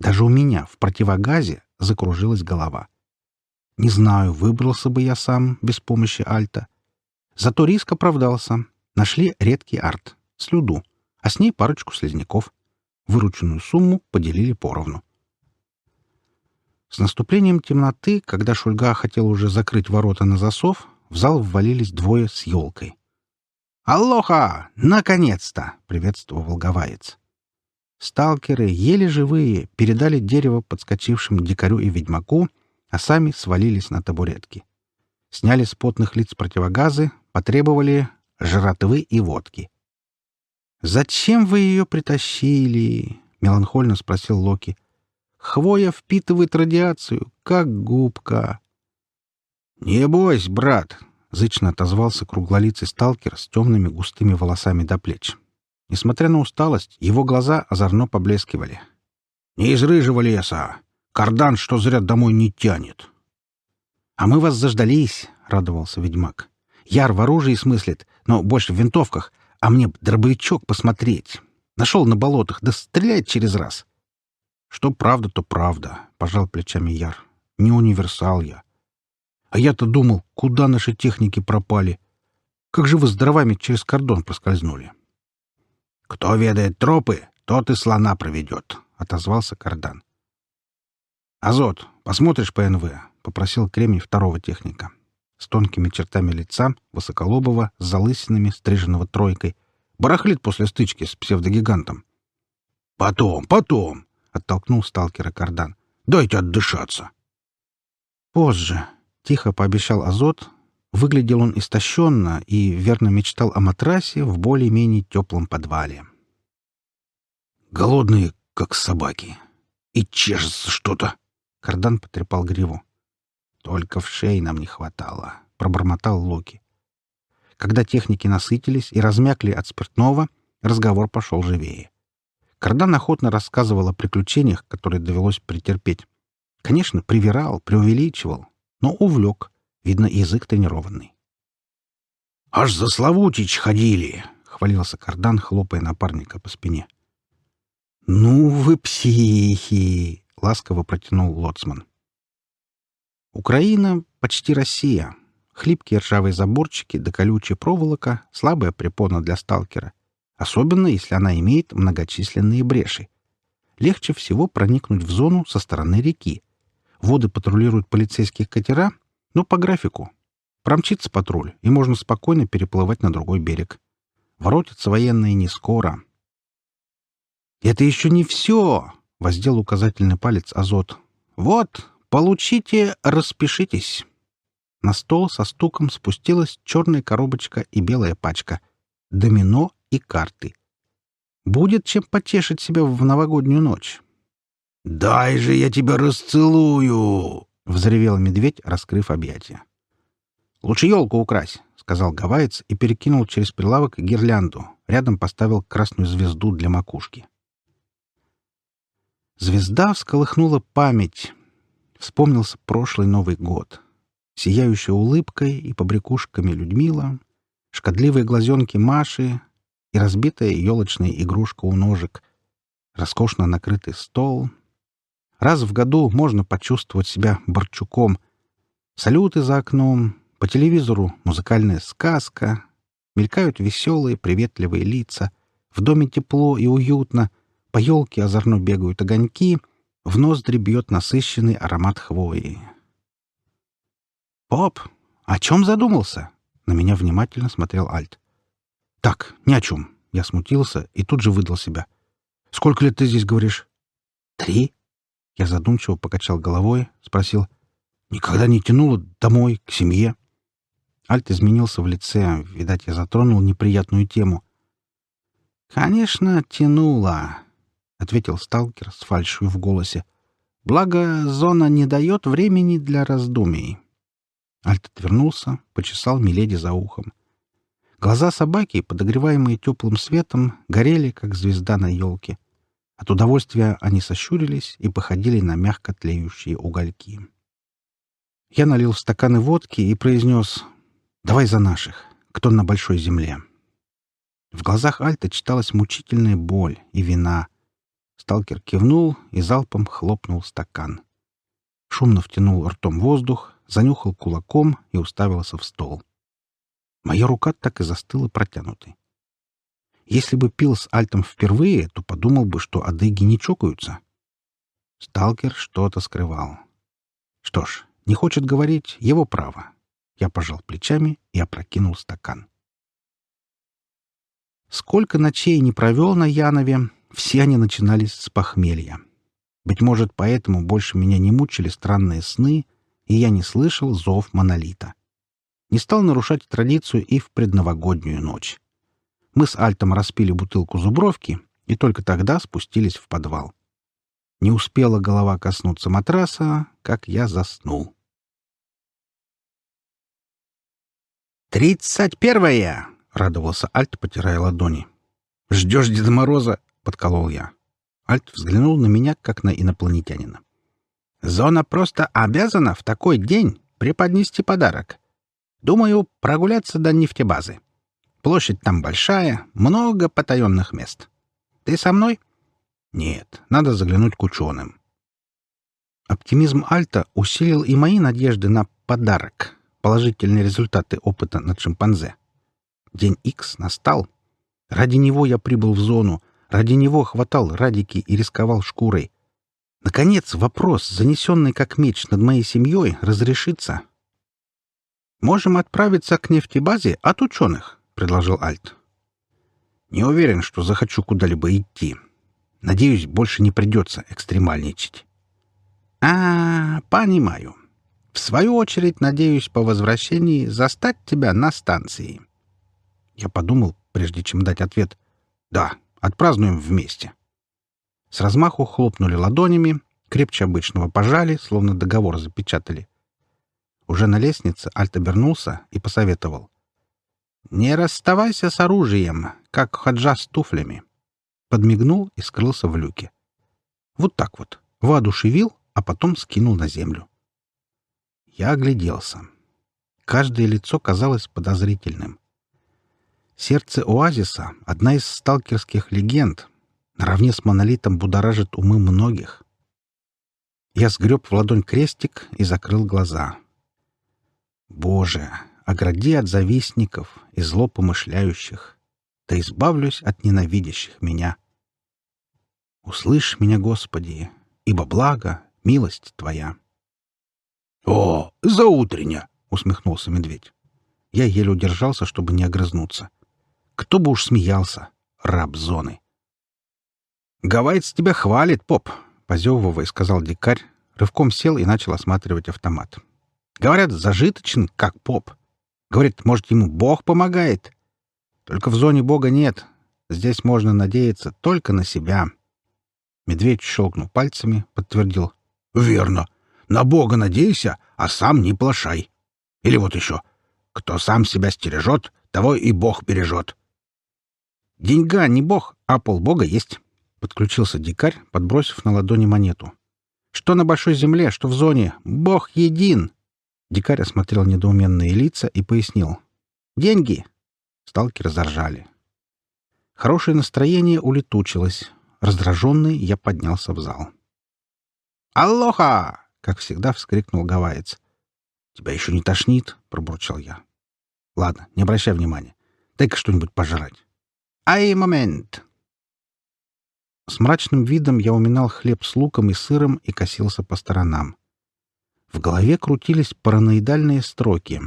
Даже у меня в противогазе закружилась голова. Не знаю, выбрался бы я сам без помощи Альта. Зато риск оправдался. Нашли редкий арт — слюду — а с ней парочку слизняков. Вырученную сумму поделили поровну. С наступлением темноты, когда Шульга хотел уже закрыть ворота на засов, в зал ввалились двое с елкой. «Аллоха! Наконец-то!» — приветствовал гаваец. Сталкеры, еле живые, передали дерево подскочившим дикарю и ведьмаку, а сами свалились на табуретки. Сняли с потных лиц противогазы, потребовали жратвы и водки. «Зачем вы ее притащили?» — меланхольно спросил Локи. «Хвоя впитывает радиацию, как губка». «Не бойся, брат!» — зычно отозвался круглолицый сталкер с темными густыми волосами до плеч. Несмотря на усталость, его глаза озорно поблескивали. «Не из рыжего леса! Кардан, что зря домой не тянет!» «А мы вас заждались!» — радовался ведьмак. «Яр в оружии смыслит, но больше в винтовках — а мне дробовичок посмотреть. Нашел на болотах, да стреляет через раз. Что правда, то правда, — пожал плечами Яр. Не универсал я. А я-то думал, куда наши техники пропали. Как же вы с дровами через кордон проскользнули? Кто ведает тропы, тот и слона проведет, — отозвался кардан. «Азот, посмотришь ПНВ?» — попросил Кремень второго техника с тонкими чертами лица, высоколобого, с залысинами, стриженного тройкой. Барахлит после стычки с псевдогигантом. «Потом, потом!» — оттолкнул сталкера Кардан. «Дайте отдышаться!» «Позже!» — тихо пообещал Азот. Выглядел он истощенно и верно мечтал о матрасе в более-менее теплом подвале. «Голодные, как собаки. И чешется что-то!» Кардан потрепал гриву. Только в шее нам не хватало, — пробормотал Локи. Когда техники насытились и размякли от спиртного, разговор пошел живее. Кардан охотно рассказывал о приключениях, которые довелось претерпеть. Конечно, привирал, преувеличивал, но увлек. Видно, язык тренированный. «Аж за Славутич ходили!» — хвалился Кардан, хлопая напарника по спине. «Ну вы психи!» — ласково протянул Лоцман. Украина — почти Россия. Хлипкие ржавые заборчики да колючая проволока — слабая препона для сталкера, особенно если она имеет многочисленные бреши. Легче всего проникнуть в зону со стороны реки. Воды патрулируют полицейские катера, но по графику. Промчится патруль, и можно спокойно переплывать на другой берег. Воротятся военные не скоро. «Это еще не все!» — воздел указательный палец Азот. «Вот, «Получите, распишитесь». На стол со стуком спустилась черная коробочка и белая пачка, домино и карты. Будет чем потешить себя в новогоднюю ночь. «Дай же я тебя расцелую!» — взревел медведь, раскрыв объятия. «Лучше елку укрась», — сказал гавайец и перекинул через прилавок гирлянду. Рядом поставил красную звезду для макушки. Звезда всколыхнула память, вспомнился прошлый Новый год. Сияющая улыбкой и побрякушками Людмила, шкодливые глазенки Маши и разбитая елочная игрушка у ножек, роскошно накрытый стол. Раз в году можно почувствовать себя Борчуком. Салюты за окном, по телевизору музыкальная сказка, мелькают веселые, приветливые лица, в доме тепло и уютно, по елке озорно бегают огоньки — в ноздри бьет насыщенный аромат хвои. «Поп, о чем задумался?» На меня внимательно смотрел Альт. «Так, ни о чем». Я смутился и тут же выдал себя. «Сколько лет ты здесь говоришь?» «Три». Я задумчиво покачал головой, спросил. «Никогда не тянуло домой, к семье?» Альт изменился в лице. Видать, я затронул неприятную тему. «Конечно, тянуло. — ответил сталкер с фальшью в голосе. «Благо, зона не дает времени для раздумий». Альт отвернулся, почесал Миледи за ухом. Глаза собаки, подогреваемые теплым светом, горели, как звезда на елке. От удовольствия они сощурились и походили на мягко тлеющие угольки. Я налил в стаканы водки и произнес «Давай за наших, кто на большой земле». В глазах Альта читалась мучительная боль и вина — Сталкер кивнул и залпом хлопнул стакан. Шумно втянул ртом воздух, занюхал кулаком и уставился в стол. Моя рука так и застыла протянутой. Если бы пил с Альтом впервые, то подумал бы, что адыги не чокаются. Сталкер что-то скрывал. Что ж, не хочет говорить — его право. Я пожал плечами и опрокинул стакан. Сколько ночей не провел на Янове, все они начинались с похмелья. Быть может, поэтому больше меня не мучили странные сны, и я не слышал зов монолита. Не стал нарушать традицию и в предновогоднюю ночь. Мы с Альтом распили бутылку зубровки и только тогда спустились в подвал. Не успела голова коснуться матраса, как я заснул. «Тридцать первое!» — радовался Альт, потирая ладони. «Ждешь Деда Мороза, подколол я. Альт взглянул на меня, как на инопланетянина. «Зона просто обязана в такой день преподнести подарок. Думаю, прогуляться до нефтебазы. Площадь там большая, много потаенных мест. Ты со мной?» «Нет, надо заглянуть к ученым». Оптимизм Альта усилил и мои надежды на подарок, положительные результаты опыта над шимпанзе. День Икс настал. Ради него я прибыл в зону — Ради него хватал Радики и рисковал шкурой. Наконец вопрос, занесенный как меч над моей семьей, разрешится. «Можем отправиться к нефтебазе от ученых», — предложил Альт. «Не уверен, что захочу куда-либо идти. Надеюсь, больше не придется экстремальничать». «А, понимаю. В свою очередь, надеюсь, по возвращении застать тебя на станции». Я подумал, прежде чем дать ответ. «Да, Отпразднуем вместе». С размаху хлопнули ладонями, крепче обычного пожали, словно договор запечатали. Уже на лестнице Альт обернулся и посоветовал. «Не расставайся с оружием, как хаджа с туфлями». Подмигнул и скрылся в люке. Вот так вот. Воодушевил, а потом скинул на землю. Я огляделся. Каждое лицо казалось подозрительным. Сердце оазиса — одна из сталкерских легенд. Наравне с монолитом будоражит умы многих. Я сгреб в ладонь крестик и закрыл глаза. Боже, огради от завистников и злопомышляющих, да избавлюсь от ненавидящих меня. Услышь меня, Господи, ибо благо — милость Твоя. — О, заутреня! — усмехнулся медведь. Я еле удержался, чтобы не огрызнуться. — кто бы уж смеялся, раб зоны. «Гавайец тебя хвалит, поп», — позевывая сказал дикарь, рывком сел и начал осматривать автомат. «Говорят, зажиточен, как поп. Говорит, может, ему Бог помогает? Только в зоне Бога нет. Здесь можно надеяться только на себя». Медведь щелкнул пальцами, подтвердил. «Верно. На Бога надейся, а сам не плашай. Или вот еще. Кто сам себя стережет, того и Бог бережет. «Деньга не бог, а полбога есть», — подключился дикарь, подбросив на ладони монету. «Что на большой земле, что в зоне. Бог един!» Дикарь осмотрел недоуменные лица и пояснил. «Деньги!» Сталкеры заржали. Хорошее настроение улетучилось. Раздраженный я поднялся в зал. «Аллоха!» — как всегда вскрикнул гавайец. «Тебя еще не тошнит?» — пробурчал я. «Ладно, не обращай внимания. Дай-ка что-нибудь пожрать». Ай, момент!» С мрачным видом я уминал хлеб с луком и сыром и косился по сторонам. В голове крутились параноидальные строки.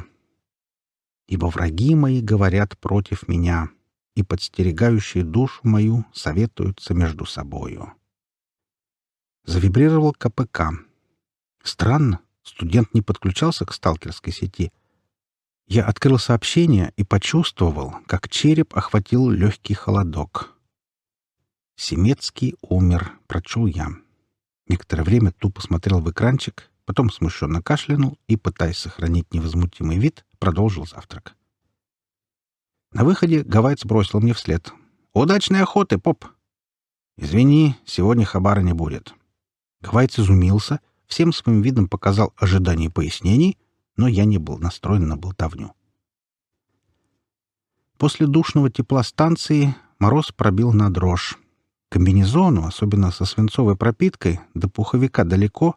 «Ибо враги мои говорят против меня, и подстерегающие душу мою советуются между собою». Завибрировал КПК. Странно, студент не подключался к сталкерской сети — я открыл сообщение и почувствовал, как череп охватил легкий холодок. «Семецкий умер», — прочел я. Некоторое время тупо смотрел в экранчик, потом смущенно кашлянул и, пытаясь сохранить невозмутимый вид, продолжил завтрак. На выходе Гавайц бросил мне вслед. «Удачной охоты, поп!» «Извини, сегодня хабара не будет». Гавайц изумился, всем своим видом показал ожидание пояснений — но я не был настроен на болтовню. После душного тепла станции мороз пробил на дрожь. Комбинезону, особенно со свинцовой пропиткой, до пуховика далеко.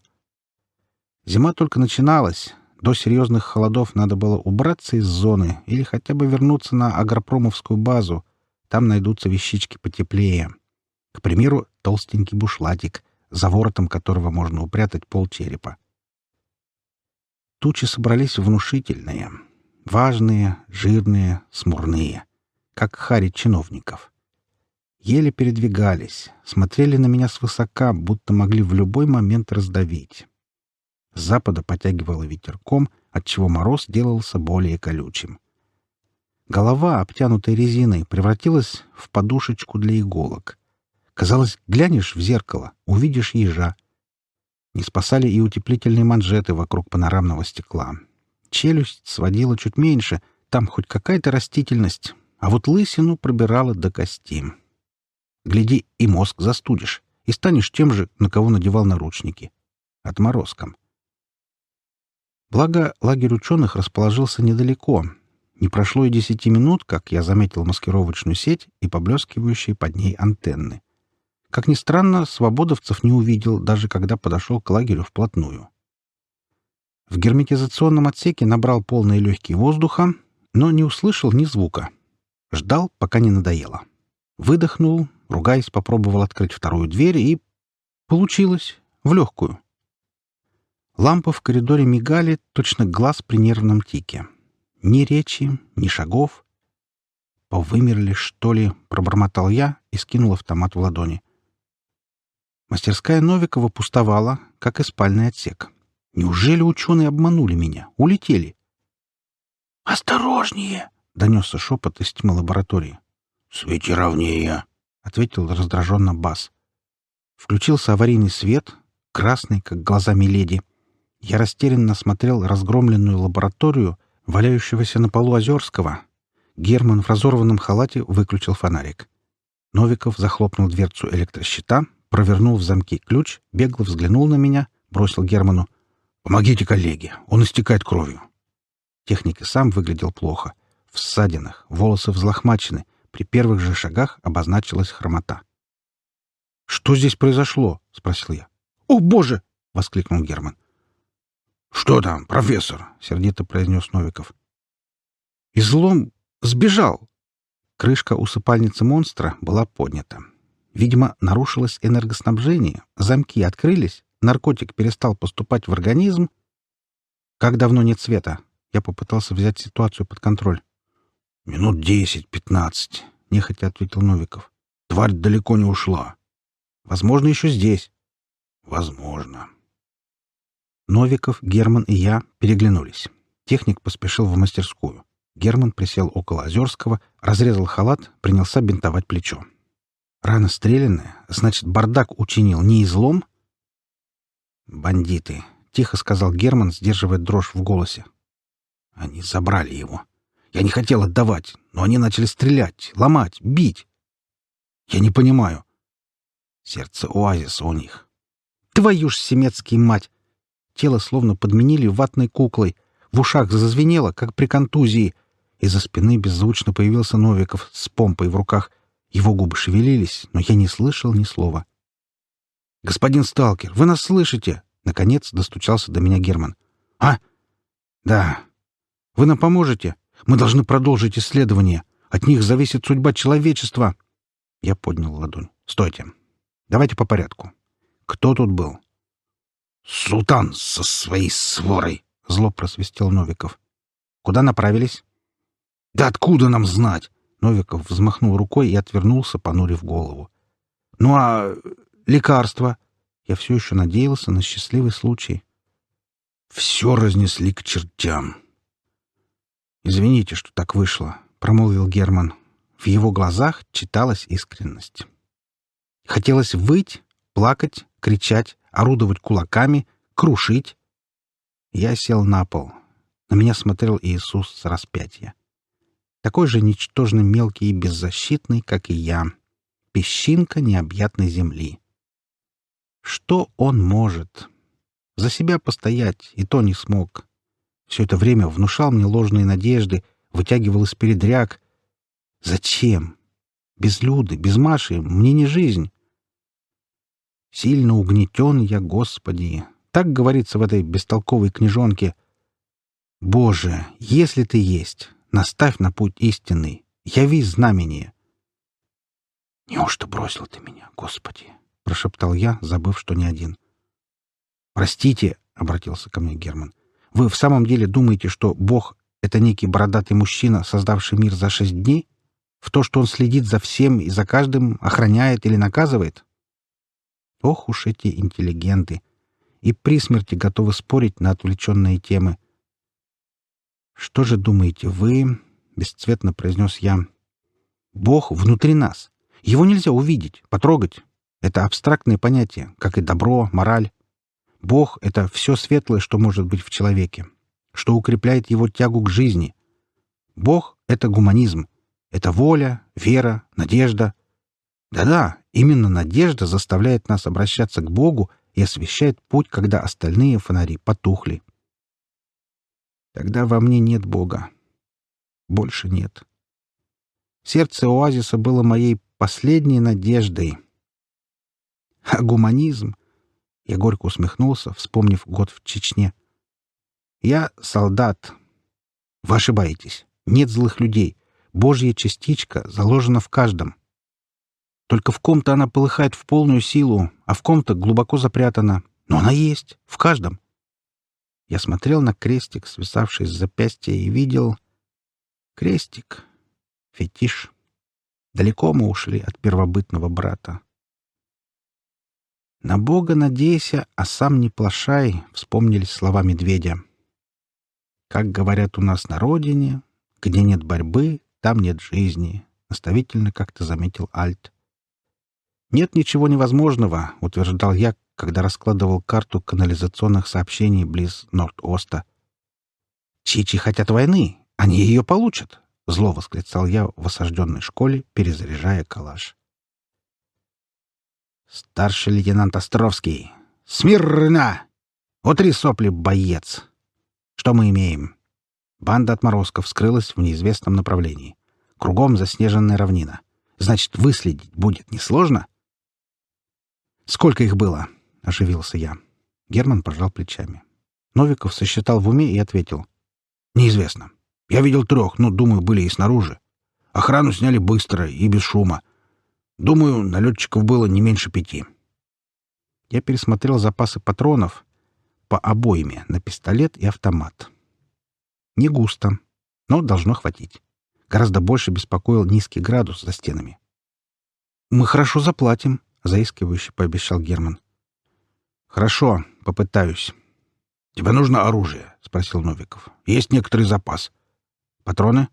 Зима только начиналась. До серьезных холодов надо было убраться из зоны или хотя бы вернуться на агропромовскую базу. Там найдутся вещички потеплее. К примеру, толстенький бушлатик, за воротом которого можно упрятать пол черепа. Тучи собрались внушительные, важные, жирные, смурные, как хари чиновников. Еле передвигались, смотрели на меня свысока, будто могли в любой момент раздавить. С запада потягивало ветерком, отчего мороз делался более колючим. Голова, обтянутая резиной, превратилась в подушечку для иголок. Казалось, глянешь в зеркало, увидишь ежа — не спасали и утеплительные манжеты вокруг панорамного стекла. Челюсть сводила чуть меньше, там хоть какая-то растительность, а вот лысину пробирала до кости. Гляди, и мозг застудишь, и станешь тем же, на кого надевал наручники. Отморозком. Благо, лагерь ученых расположился недалеко. Не прошло и десяти минут, как я заметил маскировочную сеть и поблескивающие под ней антенны. Как ни странно, свободовцев не увидел, даже когда подошел к лагерю вплотную. В герметизационном отсеке набрал полные легкие воздуха, но не услышал ни звука. Ждал, пока не надоело. Выдохнул, ругаясь, попробовал открыть вторую дверь и... Получилось. В легкую. Лампы в коридоре мигали, точно глаз при нервном тике. Ни речи, ни шагов. «Повымерли, что ли?» — пробормотал я и скинул автомат в ладони. — Мастерская Новикова пустовала, как и спальный отсек. Неужели ученые обманули меня? Улетели? «Осторожнее!» — донесся шепот из тьмы лаборатории. «Свети ровнее!» — ответил раздраженно Бас. Включился аварийный свет, красный, как глазами леди. Я растерянно смотрел разгромленную лабораторию, валяющегося на полу Озерского. Герман в разорванном халате выключил фонарик. Новиков захлопнул дверцу электрощита — Провернул в замке ключ, бегло взглянул на меня, бросил Герману. «Помогите коллеги, он истекает кровью». Техник и сам выглядел плохо. В ссадинах, волосы взлохмачены, при первых же шагах обозначилась хромота. «Что здесь произошло?» — спросил я. «О, боже!» — воскликнул Герман. «Что там, профессор?» — сердито произнес Новиков. «Излом сбежал!» Крышка усыпальницы монстра была поднята. Видимо, нарушилось энергоснабжение, замки открылись, наркотик перестал поступать в организм. Как давно нет света? Я попытался взять ситуацию под контроль. «Минут десять-пятнадцать», — нехотя ответил Новиков. «Тварь далеко не ушла. Возможно, еще здесь». «Возможно». Новиков, Герман и я переглянулись. Техник поспешил в мастерскую. Герман присел около Озерского, разрезал халат, принялся бинтовать плечо. Рано стреляны, значит, бардак учинил не излом? Бандиты, — тихо сказал Герман, сдерживая дрожь в голосе. Они забрали его. Я не хотел отдавать, но они начали стрелять, ломать, бить. Я не понимаю. Сердце Оазис у них. Твою ж семецкий мать! Тело словно подменили ватной куклой. В ушах зазвенело, как при контузии. Из-за спины беззвучно появился Новиков с помпой в руках — его губы шевелились, но я не слышал ни слова. «Господин сталкер, вы нас слышите?» Наконец достучался до меня Герман. «А? Да. Вы нам поможете? Мы должны продолжить исследование. От них зависит судьба человечества». Я поднял ладонь. «Стойте. Давайте по порядку. Кто тут был?» «Султан со своей сворой!» — зло просвистел Новиков. «Куда направились?» «Да откуда нам знать? Новиков взмахнул рукой и отвернулся, понурив голову. «Ну а лекарства?» Я все еще надеялся на счастливый случай. «Все разнесли к чертям!» «Извините, что так вышло», — промолвил Герман. В его глазах читалась искренность. Хотелось выть, плакать, кричать, орудовать кулаками, крушить. Я сел на пол. На меня смотрел Иисус с распятия такой же ничтожно мелкий и беззащитный, как и я, песчинка необъятной земли. Что он может? За себя постоять и то не смог. Все это время внушал мне ложные надежды, вытягивал из передряг. Зачем? Без Люды, без Маши мне не жизнь. Сильно угнетен я, Господи. Так говорится в этой бестолковой книжонке. Боже, если ты есть, наставь на путь истинный, яви знамение». «Неужто бросил ты меня, Господи?» — прошептал я, забыв, что не один. «Простите», — обратился ко мне Герман, — «вы в самом деле думаете, что Бог — это некий бородатый мужчина, создавший мир за шесть дней? В то, что он следит за всем и за каждым, охраняет или наказывает?» Ох уж эти интеллигенты! И при смерти готовы спорить на отвлеченные темы. «Что же думаете вы?» — бесцветно произнес я. «Бог внутри нас. Его нельзя увидеть, потрогать. Это абстрактные понятия, как и добро, мораль. Бог — это все светлое, что может быть в человеке, что укрепляет его тягу к жизни. Бог — это гуманизм. Это воля, вера, надежда. Да-да, именно надежда заставляет нас обращаться к Богу и освещает путь, когда остальные фонари потухли. Тогда во мне нет Бога. Больше нет. Сердце оазиса было моей последней надеждой. А гуманизм? Я горько усмехнулся, вспомнив год в Чечне. Я солдат. Вы ошибаетесь. Нет злых людей. Божья частичка заложена в каждом. Только в ком-то она полыхает в полную силу, а в ком-то глубоко запрятана. Но она есть. В каждом. Я смотрел на крестик, свисавший с запястья, и видел... Крестик. Фетиш. Далеко мы ушли от первобытного брата. «На Бога надейся, а сам не плашай», — вспомнились слова медведя. «Как говорят у нас на родине, где нет борьбы, там нет жизни», — наставительно как-то заметил Альт. «Нет ничего невозможного», — утверждал я, когда раскладывал карту канализационных сообщений близ Норд-Оста. «Чичи хотят войны! Они ее получат!» — зло восклицал я в осажденной школе, перезаряжая калаш. «Старший лейтенант Островский! Смирно! Утри сопли, боец! Что мы имеем?» Банда отморозков скрылась в неизвестном направлении. Кругом заснеженная равнина. «Значит, выследить будет несложно?» «Сколько их было?» — оживился я. Герман пожал плечами. Новиков сосчитал в уме и ответил. «Неизвестно. Я видел трех, но, думаю, были и снаружи. Охрану сняли быстро и без шума. Думаю, налетчиков было не меньше пяти». Я пересмотрел запасы патронов по обойме на пистолет и автомат. Не густо, но должно хватить. Гораздо больше беспокоил низкий градус за стенами. «Мы хорошо заплатим», — заискивающе пообещал Герман. «Хорошо, попытаюсь». «Тебе нужно оружие?» — спросил Новиков. «Есть некоторый запас». «Патроны?»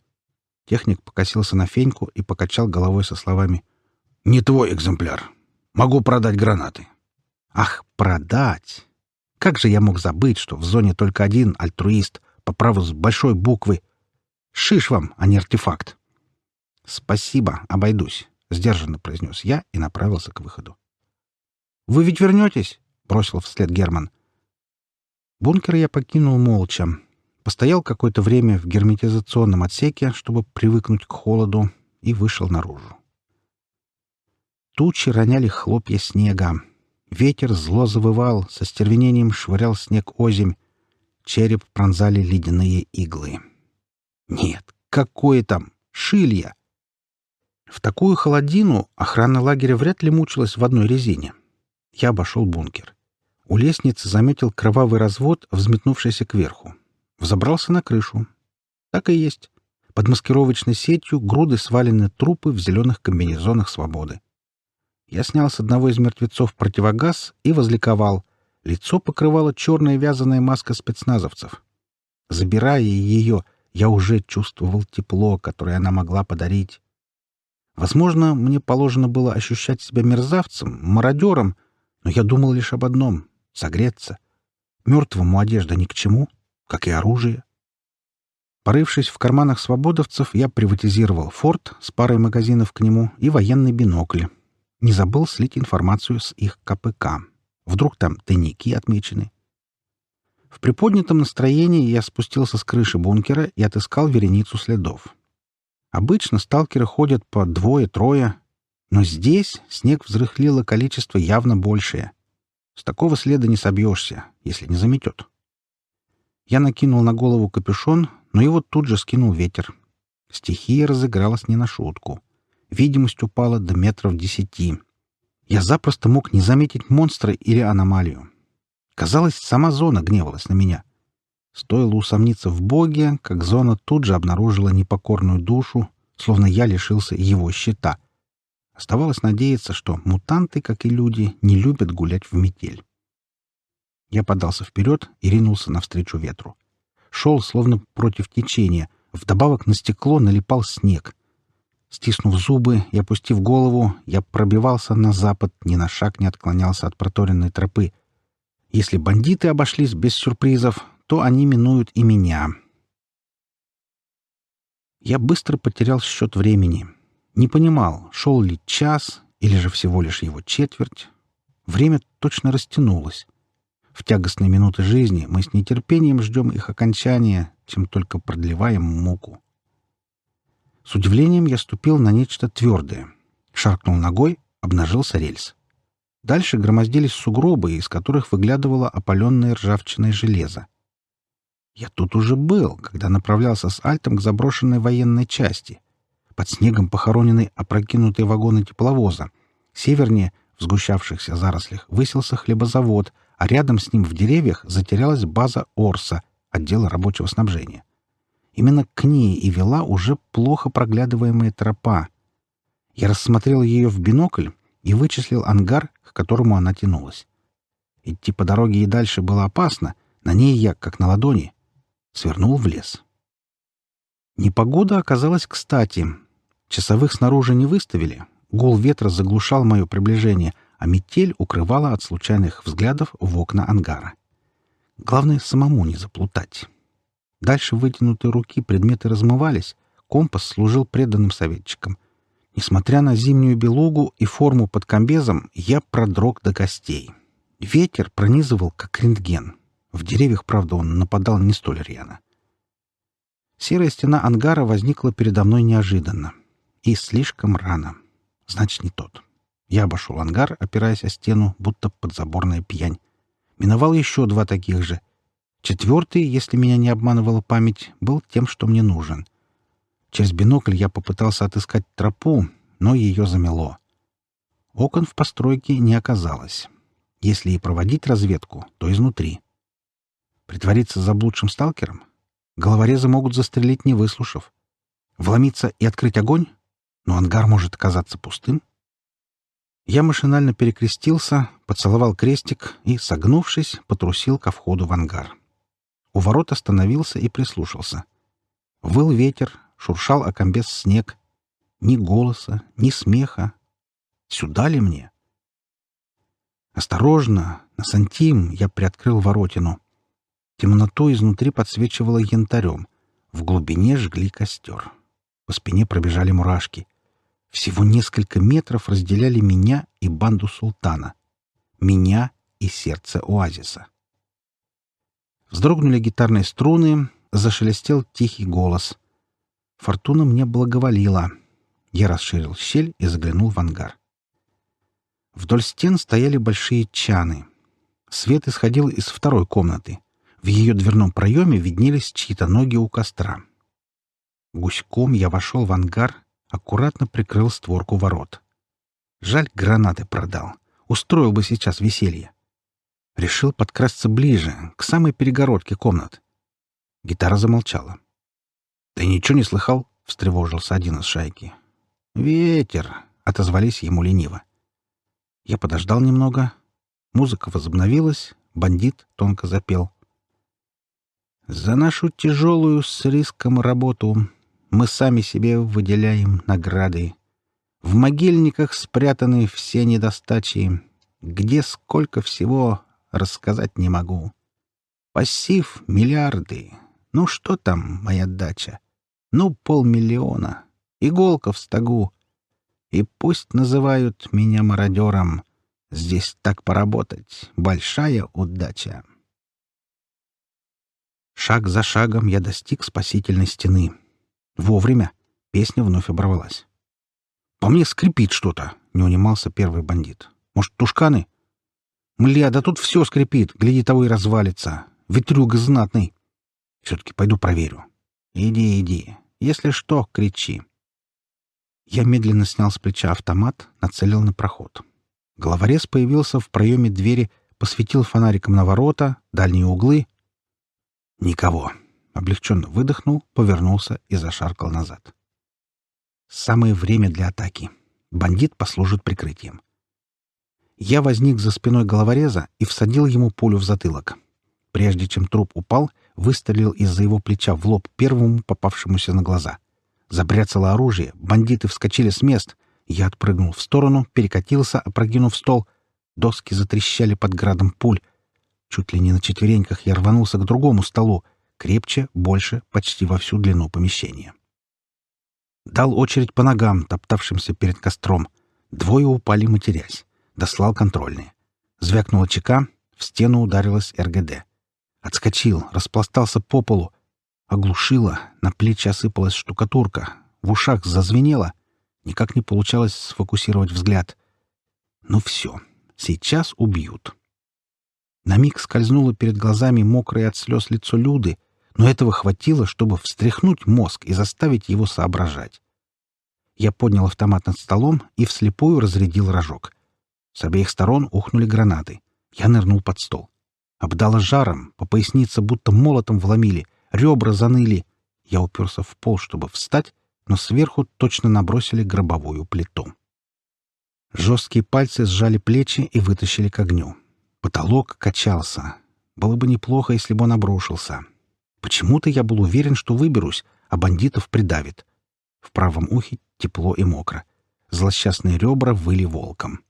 Техник покосился на феньку и покачал головой со словами. «Не твой экземпляр. Могу продать гранаты». «Ах, продать! Как же я мог забыть, что в зоне только один альтруист, по праву с большой буквы. Шиш вам, а не артефакт». «Спасибо, обойдусь», — сдержанно произнес я и направился к выходу. «Вы ведь вернетесь?» бросил вслед Герман. Бункер я покинул молча. Постоял какое-то время в герметизационном отсеке, чтобы привыкнуть к холоду, и вышел наружу. Тучи роняли хлопья снега. Ветер зло завывал, со стервенением швырял снег озимь. Череп пронзали ледяные иглы. Нет, какое там! Шилья! В такую холодину охрана лагеря вряд ли мучилась в одной резине. Я обошел бункер. У лестницы заметил кровавый развод, взметнувшийся кверху. Взобрался на крышу. Так и есть. Под маскировочной сетью груды свалены трупы в зеленых комбинезонах свободы. Я снял с одного из мертвецов противогаз и возликовал. Лицо покрывала черная вязаная маска спецназовцев. Забирая ее, я уже чувствовал тепло, которое она могла подарить. Возможно, мне положено было ощущать себя мерзавцем, мародером, но я думал лишь об одном согреться. Мертвому одежда ни к чему, как и оружие. Порывшись в карманах свободовцев, я приватизировал форт с парой магазинов к нему и военный бинокль. Не забыл слить информацию с их КПК. Вдруг там тайники отмечены. В приподнятом настроении я спустился с крыши бункера и отыскал вереницу следов. Обычно сталкеры ходят по двое-трое, но здесь снег взрыхлило количество явно большее. С такого следа не собьешься, если не заметет. Я накинул на голову капюшон, но его тут же скинул ветер. Стихия разыгралась не на шутку. Видимость упала до метров десяти. Я запросто мог не заметить монстра или аномалию. Казалось, сама зона гневалась на меня. Стоило усомниться в Боге, как зона тут же обнаружила непокорную душу, словно я лишился его щита — Оставалось надеяться, что мутанты, как и люди, не любят гулять в метель. Я подался вперед и ринулся навстречу ветру. Шел, словно против течения. Вдобавок на стекло налипал снег. Стиснув зубы и опустив голову, я пробивался на запад, ни на шаг не отклонялся от проторенной тропы. Если бандиты обошлись без сюрпризов, то они минуют и меня. Я быстро потерял счет времени — не понимал, шел ли час или же всего лишь его четверть. Время точно растянулось. В тягостные минуты жизни мы с нетерпением ждем их окончания, чем только продлеваем муку. С удивлением я ступил на нечто твердое. Шаркнул ногой, обнажился рельс. Дальше громоздились сугробы, из которых выглядывало опаленное ржавчиной железо. Я тут уже был, когда направлялся с Альтом к заброшенной военной части — под снегом похоронены опрокинутые вагоны тепловоза. Севернее, в сгущавшихся зарослях, выселся хлебозавод, а рядом с ним в деревьях затерялась база Орса, отдела рабочего снабжения. Именно к ней и вела уже плохо проглядываемая тропа. Я рассмотрел ее в бинокль и вычислил ангар, к которому она тянулась. Идти по дороге и дальше было опасно, на ней я, как на ладони, свернул в лес. Непогода оказалась кстати. Часовых снаружи не выставили. Гул ветра заглушал мое приближение, а метель укрывала от случайных взглядов в окна ангара. Главное, самому не заплутать. Дальше вытянутые руки предметы размывались. Компас служил преданным советчиком. Несмотря на зимнюю белугу и форму под комбезом, я продрог до костей. Ветер пронизывал, как рентген. В деревьях, правда, он нападал не столь рьяно. Серая стена ангара возникла передо мной неожиданно и слишком рано. Значит, не тот. Я обошел ангар, опираясь о стену, будто подзаборная пьянь. Миновал еще два таких же. Четвертый, если меня не обманывала память, был тем, что мне нужен. Через бинокль я попытался отыскать тропу, но ее замело. Окон в постройке не оказалось. Если и проводить разведку, то изнутри. Притвориться заблудшим сталкером? Головорезы могут застрелить, не выслушав. Вломиться и открыть огонь? но ангар может казаться пустым. Я машинально перекрестился, поцеловал крестик и, согнувшись, потрусил ко входу в ангар. У ворот остановился и прислушался. Выл ветер, шуршал о комбез снег. Ни голоса, ни смеха. Сюда ли мне? Осторожно, на сантим я приоткрыл воротину. Темноту изнутри подсвечивало янтарем. В глубине жгли костер. По спине пробежали мурашки — всего несколько метров разделяли меня и банду султана. Меня и сердце оазиса. Вздрогнули гитарные струны, зашелестел тихий голос. Фортуна мне благоволила. Я расширил щель и заглянул в ангар. Вдоль стен стояли большие чаны. Свет исходил из второй комнаты. В ее дверном проеме виднелись чьи-то ноги у костра. Гуськом я вошел в ангар аккуратно прикрыл створку ворот. Жаль, гранаты продал. Устроил бы сейчас веселье. Решил подкрасться ближе, к самой перегородке комнат. Гитара замолчала. «Ты ничего не слыхал?» — встревожился один из шайки. «Ветер!» — отозвались ему лениво. Я подождал немного. Музыка возобновилась, бандит тонко запел. «За нашу тяжелую с риском работу мы сами себе выделяем награды. В могильниках спрятаны все недостачи. Где сколько всего, рассказать не могу. Пассив — миллиарды. Ну что там, моя дача? Ну, полмиллиона. Иголка в стогу. И пусть называют меня мародером. Здесь так поработать. Большая удача. Шаг за шагом я достиг спасительной стены. Вовремя песня вновь оборвалась. «По мне скрипит что-то», — не унимался первый бандит. «Может, тушканы?» «Мля, да тут все скрипит, гляди того и развалится. Ветрюга знатный. Все-таки пойду проверю». «Иди, иди. Если что, кричи». Я медленно снял с плеча автомат, нацелил на проход. Головорез появился в проеме двери, посветил фонариком на ворота, дальние углы. «Никого облегченно выдохнул, повернулся и зашаркал назад. Самое время для атаки. Бандит послужит прикрытием. Я возник за спиной головореза и всадил ему пулю в затылок. Прежде чем труп упал, выстрелил из-за его плеча в лоб первому попавшемуся на глаза. Забряцало оружие, бандиты вскочили с мест. Я отпрыгнул в сторону, перекатился, опрокинув стол. Доски затрещали под градом пуль. Чуть ли не на четвереньках я рванулся к другому столу — крепче, больше, почти во всю длину помещения. Дал очередь по ногам, топтавшимся перед костром. Двое упали, матерясь. Дослал контрольные. Звякнула чека, в стену ударилась РГД. Отскочил, распластался по полу. Оглушило, на плечи осыпалась штукатурка. В ушах зазвенело. Никак не получалось сфокусировать взгляд. Ну все, сейчас убьют. На миг скользнуло перед глазами мокрое от слез лицо Люды — но этого хватило, чтобы встряхнуть мозг и заставить его соображать. Я поднял автомат над столом и вслепую разрядил рожок. С обеих сторон ухнули гранаты. Я нырнул под стол. Обдало жаром, по пояснице будто молотом вломили, ребра заныли. Я уперся в пол, чтобы встать, но сверху точно набросили гробовую плиту. Жесткие пальцы сжали плечи и вытащили к огню. Потолок качался. Было бы неплохо, если бы он обрушился. Почему-то я был уверен, что выберусь, а бандитов придавит. В правом ухе тепло и мокро. Злосчастные ребра выли волком.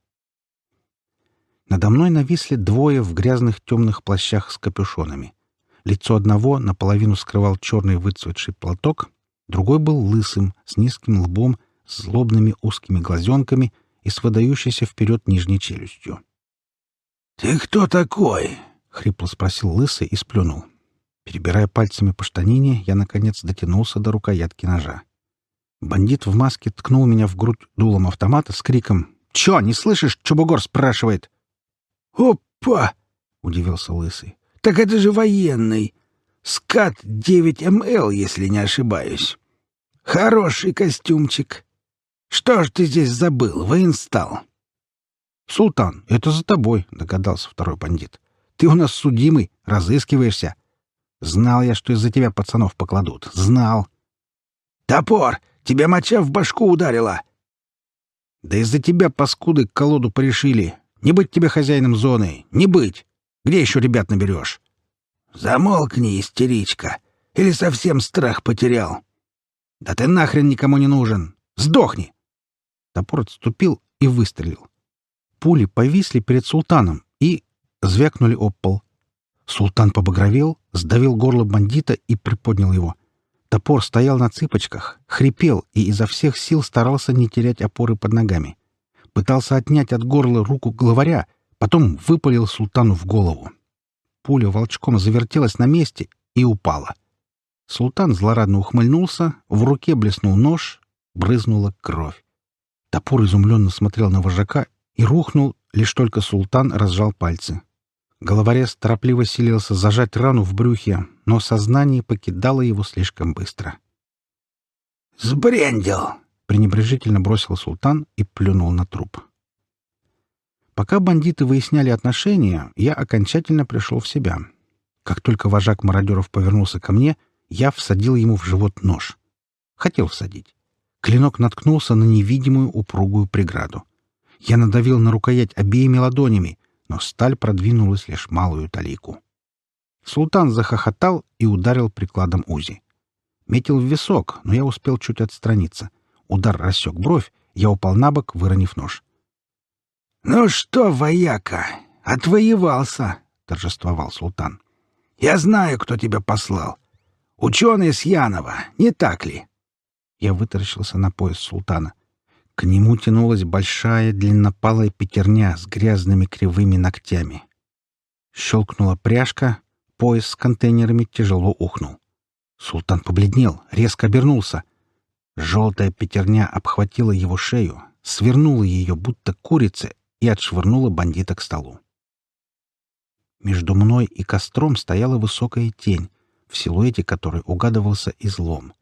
Надо мной нависли двое в грязных темных плащах с капюшонами. Лицо одного наполовину скрывал черный выцветший платок, другой был лысым, с низким лбом, с злобными узкими глазенками и с выдающейся вперед нижней челюстью. «Ты кто такой?» — хрипло спросил лысый и сплюнул. Перебирая пальцами по штанине, я, наконец, дотянулся до рукоятки ножа. Бандит в маске ткнул меня в грудь дулом автомата с криком «Чё, не слышишь?» — Чубугор спрашивает. «Опа!» — удивился Лысый. «Так это же военный! Скат 9МЛ, если не ошибаюсь. Хороший костюмчик. Что ж ты здесь забыл, воинстал?» «Султан, это за тобой», — догадался второй бандит. «Ты у нас судимый, разыскиваешься. Знал я, что из-за тебя пацанов покладут. Знал. Топор! Тебе моча в башку ударила! Да из-за тебя, паскуды, колоду порешили. Не быть тебе хозяином зоны. Не быть. Где еще ребят наберешь? Замолкни, истеричка. Или совсем страх потерял. Да ты нахрен никому не нужен. Сдохни. Топор отступил и выстрелил. Пули повисли перед султаном и звякнули об пол. Султан побагровел, сдавил горло бандита и приподнял его. Топор стоял на цыпочках, хрипел и изо всех сил старался не терять опоры под ногами. Пытался отнять от горла руку главаря, потом выпалил султану в голову. Пуля волчком завертелась на месте и упала. Султан злорадно ухмыльнулся, в руке блеснул нож, брызнула кровь. Топор изумленно смотрел на вожака и рухнул, лишь только султан разжал пальцы. Головорез торопливо силился зажать рану в брюхе, но сознание покидало его слишком быстро. «Сбрендил!» — пренебрежительно бросил султан и плюнул на труп. Пока бандиты выясняли отношения, я окончательно пришел в себя. Как только вожак мародеров повернулся ко мне, я всадил ему в живот нож. Хотел всадить. Клинок наткнулся на невидимую упругую преграду. Я надавил на рукоять обеими ладонями, но сталь продвинулась лишь малую талику. Султан захохотал и ударил прикладом Узи. Метил в висок, но я успел чуть отстраниться. Удар рассек бровь, я упал на бок, выронив нож. «Ну что, вояка, отвоевался!» — торжествовал султан. «Я знаю, кто тебя послал. Ученый с Янова, не так ли?» Я вытаращился на пояс султана — к нему тянулась большая длиннопалая пятерня с грязными кривыми ногтями. Щелкнула пряжка, пояс с контейнерами тяжело ухнул. Султан побледнел, резко обернулся. Желтая пятерня обхватила его шею, свернула ее, будто курица, и отшвырнула бандита к столу. Между мной и костром стояла высокая тень, в силуэте которой угадывался излом.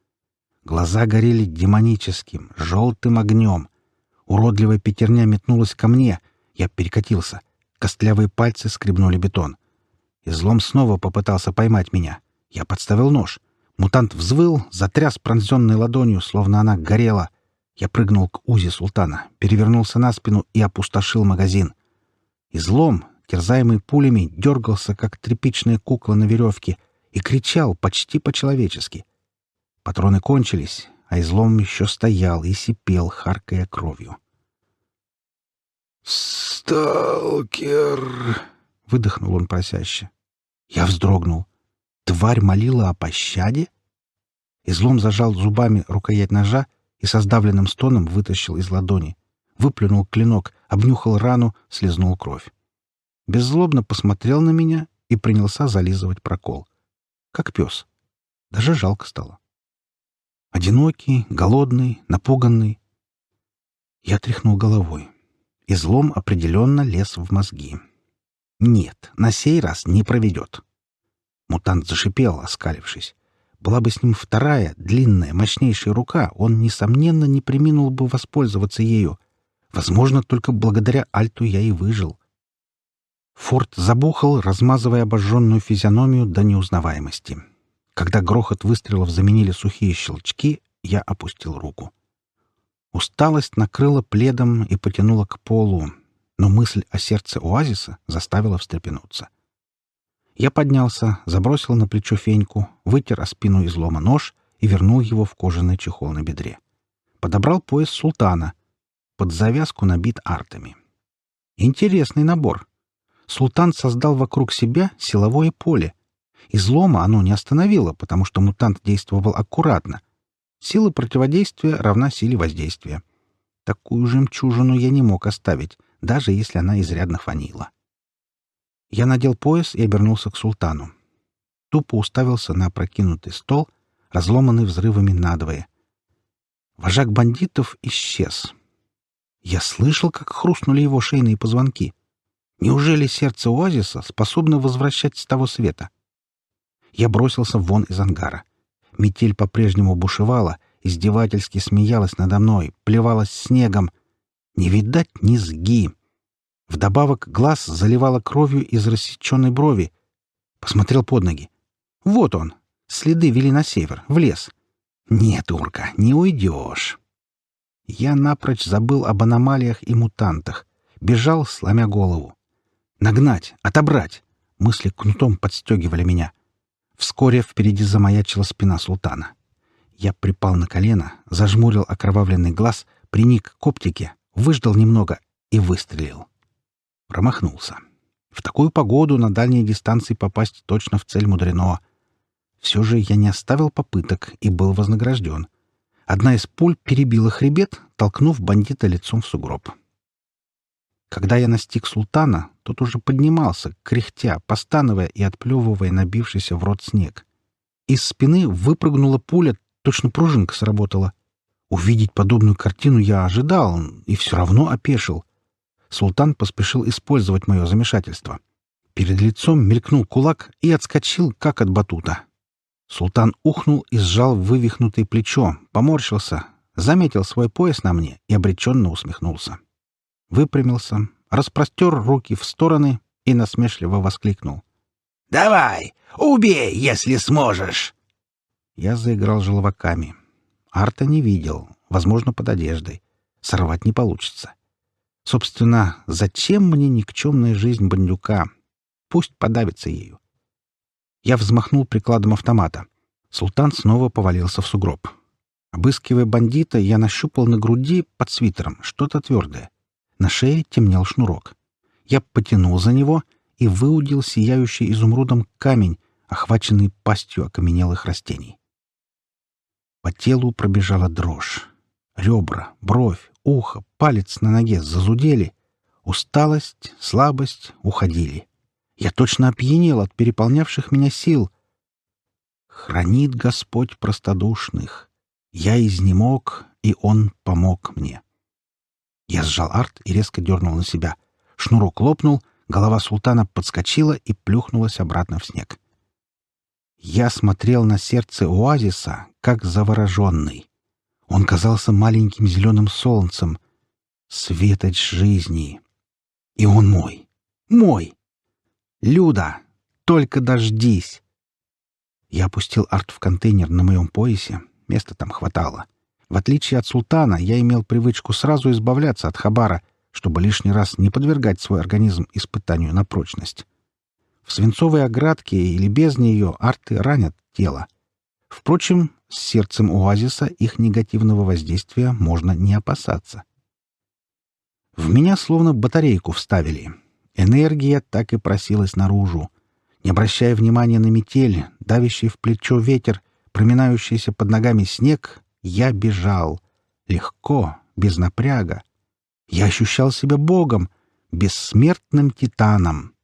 Глаза горели демоническим, желтым огнем. Уродливая пятерня метнулась ко мне. Я перекатился. Костлявые пальцы скребнули бетон. Излом снова попытался поймать меня. Я подставил нож. Мутант взвыл, затряс пронзенной ладонью, словно она горела. Я прыгнул к узе султана, перевернулся на спину и опустошил магазин. Излом, терзаемый пулями, дергался, как тряпичная кукла на веревке, и кричал почти по-человечески — Патроны кончились, а излом еще стоял и сипел, харкая кровью. «Сталкер!» — выдохнул он просяще. Я вздрогнул. Тварь молила о пощаде? Излом зажал зубами рукоять ножа и со сдавленным стоном вытащил из ладони. Выплюнул клинок, обнюхал рану, слезнул кровь. Беззлобно посмотрел на меня и принялся зализывать прокол. Как пес. Даже жалко стало одинокий, голодный, напуганный. Я тряхнул головой. Излом определенно лез в мозги. Нет, на сей раз не проведет. Мутант зашипел, оскалившись. Была бы с ним вторая, длинная, мощнейшая рука, он, несомненно, не приминул бы воспользоваться ею. Возможно, только благодаря Альту я и выжил. Форд забухал, размазывая обожженную физиономию до неузнаваемости. Когда грохот выстрелов заменили сухие щелчки, я опустил руку. Усталость накрыла пледом и потянула к полу, но мысль о сердце оазиса заставила встрепенуться. Я поднялся, забросил на плечо феньку, вытер о спину излома нож и вернул его в кожаный чехол на бедре. Подобрал пояс султана. Под завязку набит артами. Интересный набор. Султан создал вокруг себя силовое поле, Излома оно не остановило, потому что мутант действовал аккуратно. Сила противодействия равна силе воздействия. Такую жемчужину я не мог оставить, даже если она изрядно фанила. Я надел пояс и обернулся к султану. Тупо уставился на опрокинутый стол, разломанный взрывами надвое. Вожак бандитов исчез. Я слышал, как хрустнули его шейные позвонки. Неужели сердце оазиса способно возвращать с того света? Я бросился вон из ангара. Метель по-прежнему бушевала, издевательски смеялась надо мной, плевалась снегом. Не видать низги. Вдобавок глаз заливала кровью из рассеченной брови. Посмотрел под ноги. Вот он. Следы вели на север, в лес. Нет, урка, не уйдешь. Я напрочь забыл об аномалиях и мутантах. Бежал, сломя голову. Нагнать, отобрать. Мысли кнутом подстегивали меня. Вскоре впереди замаячила спина султана. Я припал на колено, зажмурил окровавленный глаз, приник к оптике, выждал немного и выстрелил. Промахнулся. В такую погоду на дальние дистанции попасть точно в цель мудрено. Все же я не оставил попыток и был вознагражден. Одна из пуль перебила хребет, толкнув бандита лицом в сугроб. Когда я настиг султана, тот уже поднимался, кряхтя, постановая и отплевывая набившийся в рот снег. Из спины выпрыгнула пуля, точно пружинка сработала. Увидеть подобную картину я ожидал и все равно опешил. Султан поспешил использовать мое замешательство. Перед лицом мелькнул кулак и отскочил, как от батута. Султан ухнул и сжал вывихнутое плечо, поморщился, заметил свой пояс на мне и обреченно усмехнулся. Выпрямился, распростер руки в стороны и насмешливо воскликнул. «Давай, убей, если сможешь!» Я заиграл желваками. Арта не видел, возможно, под одеждой. Сорвать не получится. Собственно, зачем мне никчемная жизнь бандюка? Пусть подавится ею. Я взмахнул прикладом автомата. Султан снова повалился в сугроб. Обыскивая бандита, я нащупал на груди под свитером что-то твердое. На шее темнел шнурок. Я потянул за него и выудил сияющий изумрудом камень, охваченный пастью окаменелых растений. По телу пробежала дрожь. Ребра, бровь, ухо, палец на ноге зазудели. Усталость, слабость уходили. Я точно опьянел от переполнявших меня сил. Хранит Господь простодушных. Я изнемог, и Он помог мне. Я сжал арт и резко дернул на себя. Шнурок лопнул, голова султана подскочила и плюхнулась обратно в снег. Я смотрел на сердце оазиса, как завороженный. Он казался маленьким зеленым солнцем. Светоч жизни. И он мой. Мой! Люда! Только дождись! Я опустил арт в контейнер на моем поясе. Места там хватало. — в отличие от султана, я имел привычку сразу избавляться от хабара, чтобы лишний раз не подвергать свой организм испытанию на прочность. В свинцовой оградке или без нее арты ранят тело. Впрочем, с сердцем оазиса их негативного воздействия можно не опасаться. В меня словно батарейку вставили. Энергия так и просилась наружу. Не обращая внимания на метель, давящий в плечо ветер, проминающийся под ногами снег, я бежал. Легко, без напряга. Я ощущал себя богом, бессмертным титаном.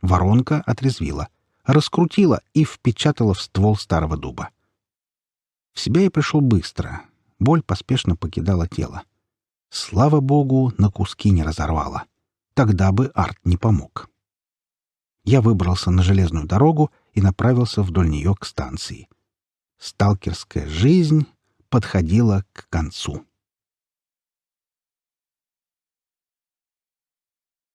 Воронка отрезвила, раскрутила и впечатала в ствол старого дуба. В себя я пришел быстро. Боль поспешно покидала тело. Слава богу, на куски не разорвала. Тогда бы арт не помог. Я выбрался на железную дорогу и направился вдоль нее к станции. Сталкерская жизнь подходила к концу.